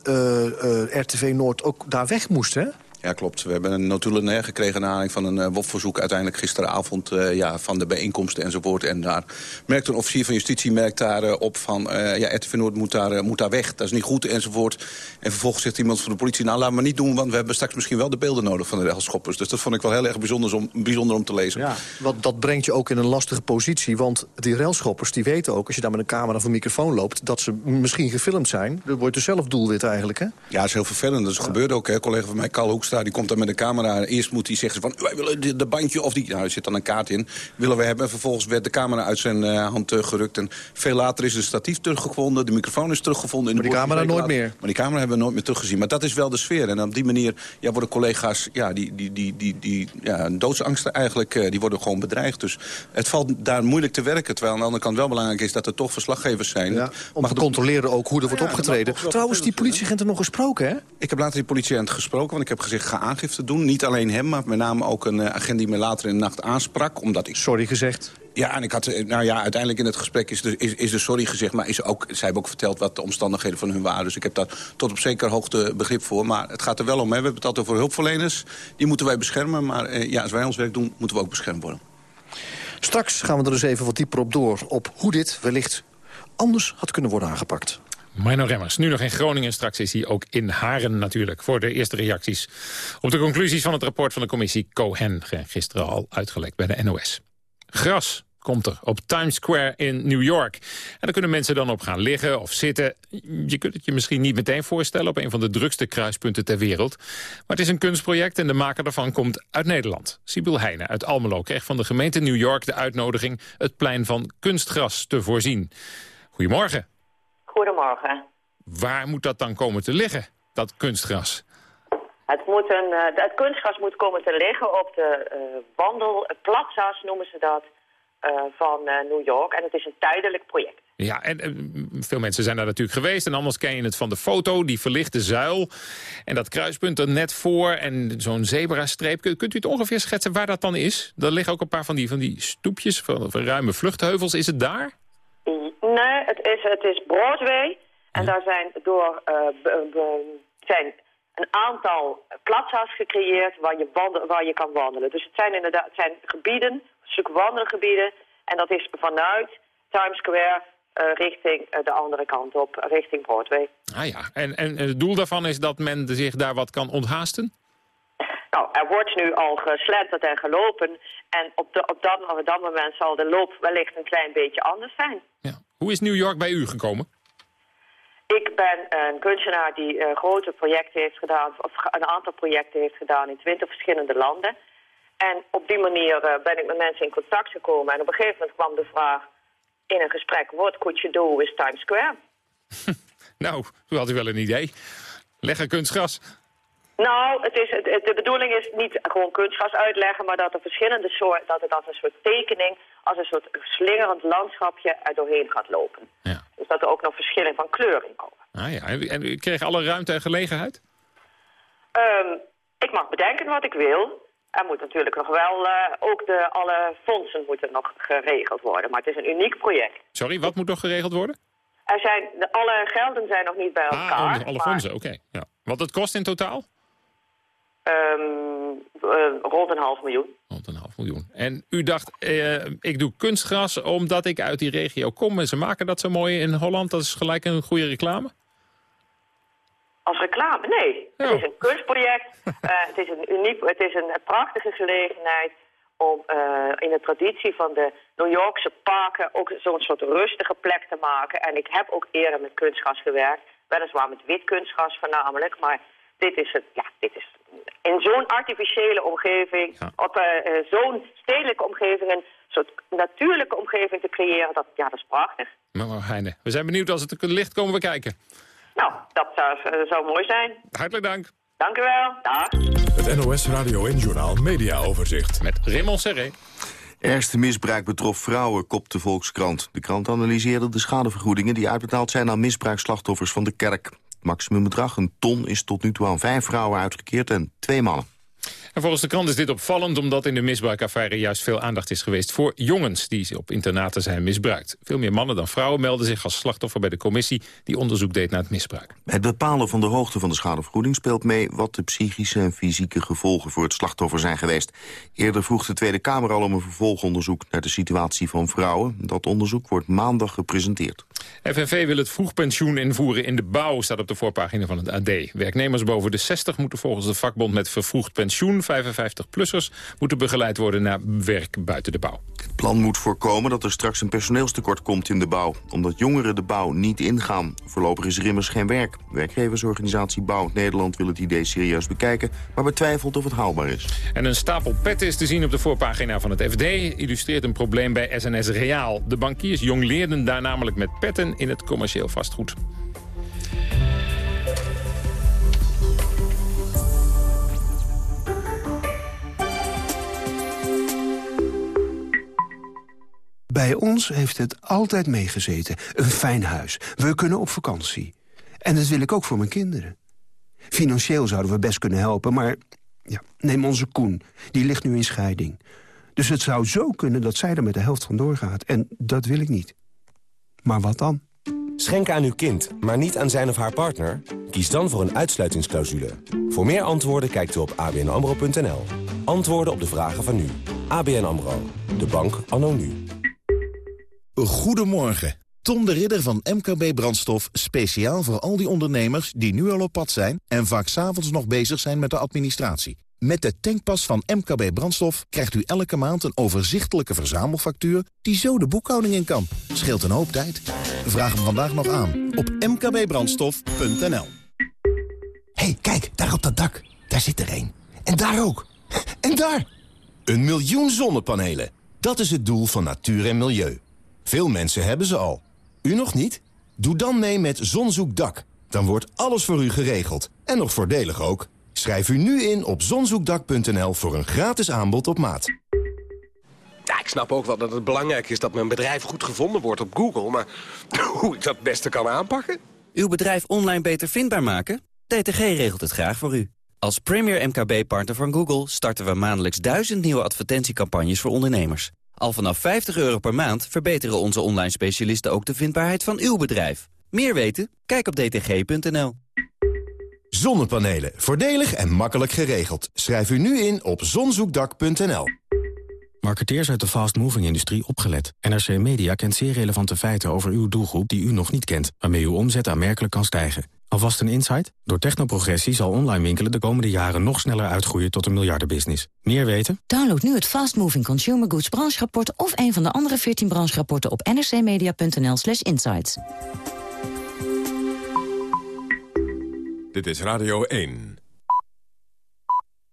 RTV Noord ook daar weg moest, hè? Ja, klopt. We hebben een notulen gekregen naar aanleiding van een uh, WOF-verzoek... uiteindelijk gisteravond uh, ja, van de bijeenkomsten enzovoort. En daar merkt een officier van justitie merkt daar, uh, op van... ja, RTV Noord moet daar, moet daar weg, dat is niet goed enzovoort. En vervolgens zegt iemand van de politie... nou, laat maar niet doen, want we hebben straks misschien wel de beelden nodig... van de regelschoppers. Dus dat vond ik wel heel erg bijzonder om, bijzonder om te lezen. Ja, want dat brengt je ook in een lastige positie. Want die railschoppers die weten ook, als je daar met een camera of een microfoon loopt... dat ze misschien gefilmd zijn. Dat wordt dus zelf doelwit eigenlijk, hè? Ja, dat is heel vervelend. Dat ja. gebeurde ook, hè. Collega van mij, Karl Hoekstra, die komt daar met een camera. Eerst moet hij zeggen van, wij willen de, de, bandje of die... Nou, er zit dan een kaart in. Willen we hebben. Vervolgens werd de camera uit zijn uh, hand uh, gerukt. En veel later is het statief teruggevonden. De microfoon is teruggevonden. In maar de die camera nooit meer. Maar die camera hebben we nooit meer teruggezien. Maar dat is wel de sfeer. En op die manier ja, worden collega's, ja, die, die, die, die, die ja, doodsangsten eigenlijk, uh, die worden gewoon bedreigd. Dus het valt daar moeilijk te werken. Terwijl aan de andere kant wel belangrijk is dat er toch verslaggevers zijn. Ja, om te controleren ook hoe er wordt opgetreden. Trouwens, die politieagent er nog gesproken, hè? Ik heb later die politieagent gesproken, want ik heb gezegd, ga aangifte doen. Niet alleen hem, maar met name ook een uh, agent die me later in de nacht aansprak. Omdat ik... Sorry gezegd? Ja, en ik had, nou ja, uiteindelijk in het gesprek is, de, is, is er sorry gezegd... maar is ook, zij hebben ook verteld wat de omstandigheden van hun waren. Dus ik heb daar tot op zekere hoogte begrip voor. Maar het gaat er wel om, hè. we hebben het altijd over hulpverleners. Die moeten wij beschermen, maar uh, ja, als wij ons werk doen... moeten we ook beschermd worden. Straks gaan we er dus even wat dieper op door... op hoe dit wellicht anders had kunnen worden aangepakt. Mino Remmers, nu nog in Groningen. Straks is hij ook in Haren natuurlijk voor de eerste reacties... op de conclusies van het rapport van de commissie Cohen. Gisteren al uitgelekt bij de NOS. Gras komt er op Times Square in New York. En daar kunnen mensen dan op gaan liggen of zitten. Je kunt het je misschien niet meteen voorstellen... op een van de drukste kruispunten ter wereld. Maar het is een kunstproject en de maker daarvan komt uit Nederland. Sibyl Heijnen uit Almelo kreeg van de gemeente New York de uitnodiging... het plein van kunstgras te voorzien. Goedemorgen. Goedemorgen. Waar moet dat dan komen te liggen, dat kunstgras? Het, moet een, het kunstgras moet komen te liggen op de uh, wandelplazas, noemen ze dat, uh, van New York. En het is een tijdelijk project. Ja, en veel mensen zijn daar natuurlijk geweest. En anders ken je het van de foto, die verlichte zuil. En dat kruispunt er net voor en zo'n zebrastreep. Kunt u het ongeveer schetsen waar dat dan is? Er liggen ook een paar van die, van die stoepjes, van, van ruime vluchtheuvels. Is het daar? Nee, het is, het is Broadway. En daar zijn door uh, zijn een aantal plazas gecreëerd waar je, wandel, waar je kan wandelen. Dus het zijn inderdaad het zijn gebieden, stuk wandelgebieden. En dat is vanuit Times Square uh, richting uh, de andere kant op, richting Broadway. Ah ja, en, en het doel daarvan is dat men zich daar wat kan onthaasten? Nou, er wordt nu al geslenterd en gelopen. En op, de, op, dat, op dat moment zal de loop wellicht een klein beetje anders zijn. Ja. Hoe is New York bij u gekomen? Ik ben een kunstenaar die uh, grote projecten heeft gedaan, of een aantal projecten heeft gedaan in twintig verschillende landen. En op die manier uh, ben ik met mensen in contact gekomen. En op een gegeven moment kwam de vraag in een gesprek, what could you do with Times Square? nou, toen had u wel een idee. Leg een kunstgras. Nou, het is, het, de bedoeling is niet gewoon kunstgras uitleggen, maar dat er verschillende soorten, dat het als een soort tekening, als een soort slingerend landschapje er doorheen gaat lopen. Ja. Dus dat er ook nog verschillen van kleur in komen. Ah ja, en, en u kreeg alle ruimte en gelegenheid? Um, ik mag bedenken wat ik wil. Er moet natuurlijk nog wel, uh, ook de, alle fondsen moeten nog geregeld worden. Maar het is een uniek project. Sorry, wat moet nog geregeld worden? Er zijn, de, alle gelden zijn nog niet bij elkaar. Ah, alle, alle fondsen, oké. Okay. Ja. Wat het kost in totaal? Um, uh, rond een half miljoen. Rond een half miljoen. En u dacht, uh, ik doe kunstgras omdat ik uit die regio kom... en ze maken dat zo mooi in Holland. Dat is gelijk een goede reclame? Als reclame? Nee. Het is een kunstproject. Eh, het is een uniek, het is een prachtige gelegenheid om eh, in de traditie van de New Yorkse parken ook zo'n soort rustige plek te maken. En ik heb ook eerder met kunstgas gewerkt. Weliswaar met wit kunstgas voornamelijk, maar dit is het, ja, dit is in zo'n artificiële omgeving, op uh, zo'n stedelijke omgeving, een soort natuurlijke omgeving te creëren, dat, ja, dat is prachtig. Mevrouw Heine, we zijn benieuwd als het er licht komen we kijken. Nou, dat zou, zou mooi zijn. Hartelijk dank. Dank u wel. Dag. Het NOS Radio en Journal Media Overzicht. Met Raymond Serré. Ergste misbruik betrof vrouwen, kopt de Volkskrant. De krant analyseerde de schadevergoedingen die uitbetaald zijn aan misbruikslachtoffers van de kerk. Maximumbedrag, een ton, is tot nu toe aan vijf vrouwen uitgekeerd en twee mannen. En volgens de krant is dit opvallend omdat in de misbruikaffaire juist veel aandacht is geweest voor jongens die op internaten zijn misbruikt. Veel meer mannen dan vrouwen melden zich als slachtoffer bij de commissie die onderzoek deed naar het misbruik. Het bepalen van de hoogte van de schadevergoeding speelt mee wat de psychische en fysieke gevolgen voor het slachtoffer zijn geweest. Eerder vroeg de Tweede Kamer al om een vervolgonderzoek naar de situatie van vrouwen. Dat onderzoek wordt maandag gepresenteerd. FNV wil het vroegpensioen invoeren in de bouw, staat op de voorpagina van het AD. Werknemers boven de 60 moeten volgens de vakbond met vervroegd pensioen. 55-plussers moeten begeleid worden naar werk buiten de bouw. Het plan moet voorkomen dat er straks een personeelstekort komt in de bouw. Omdat jongeren de bouw niet ingaan. Voorlopig is er immers geen werk. Werkgeversorganisatie Bouw Nederland wil het idee serieus bekijken... maar betwijfelt of het haalbaar is. En een stapel petten is te zien op de voorpagina van het FD... illustreert een probleem bij SNS Reaal. De bankiers jongleerden daar namelijk met petten in het commercieel vastgoed. Bij ons heeft het altijd meegezeten. Een fijn huis. We kunnen op vakantie. En dat wil ik ook voor mijn kinderen. Financieel zouden we best kunnen helpen, maar... Ja, neem onze Koen. Die ligt nu in scheiding. Dus het zou zo kunnen dat zij er met de helft van doorgaat. En dat wil ik niet. Maar wat dan? Schenken aan uw kind, maar niet aan zijn of haar partner? Kies dan voor een uitsluitingsclausule. Voor meer antwoorden kijkt u op abnamro.nl. Antwoorden op de vragen van nu. ABN AMRO. De bank anno nu. Goedemorgen. Tom de Ridder van MKB Brandstof, speciaal voor al die ondernemers die nu al op pad zijn en vaak s'avonds nog bezig zijn met de administratie. Met de tankpas van MKB Brandstof krijgt u elke maand een overzichtelijke verzamelfactuur die zo de boekhouding in kan. Scheelt een hoop tijd. Vraag hem vandaag nog aan op mkbbrandstof.nl. hey, kijk, daar op dat dak. Daar zit er een. En daar ook. En daar! Een miljoen zonnepanelen. Dat is het doel van natuur en milieu. Veel mensen hebben ze al. U nog niet? Doe dan mee met Zonzoekdak. Dan wordt alles voor u geregeld. En nog voordelig ook. Schrijf u nu in op zonzoekdak.nl voor een gratis aanbod op maat. Ja, ik snap ook wel dat het belangrijk is dat mijn bedrijf goed gevonden wordt op Google. Maar hoe ik dat het beste kan aanpakken? Uw bedrijf online beter vindbaar maken? DTG regelt het graag voor u. Als premier MKB-partner van Google starten we maandelijks duizend nieuwe advertentiecampagnes voor ondernemers. Al vanaf 50 euro per maand verbeteren onze online specialisten ook de vindbaarheid van uw bedrijf. Meer weten? Kijk op dtg.nl. Zonnepanelen. Voordelig en makkelijk geregeld. Schrijf u nu in op zonzoekdak.nl. Marketeers uit de fast-moving-industrie opgelet. NRC Media kent zeer relevante feiten over uw doelgroep die u nog niet kent... waarmee uw omzet aanmerkelijk kan stijgen. Alvast een insight? Door technoprogressie zal online winkelen de komende jaren nog sneller uitgroeien tot een miljardenbusiness. Meer weten? Download nu het Fast Moving Consumer Goods brancherapport of een van de andere 14 brancherapporten op nrcmedia.nl slash insights. Dit is Radio 1.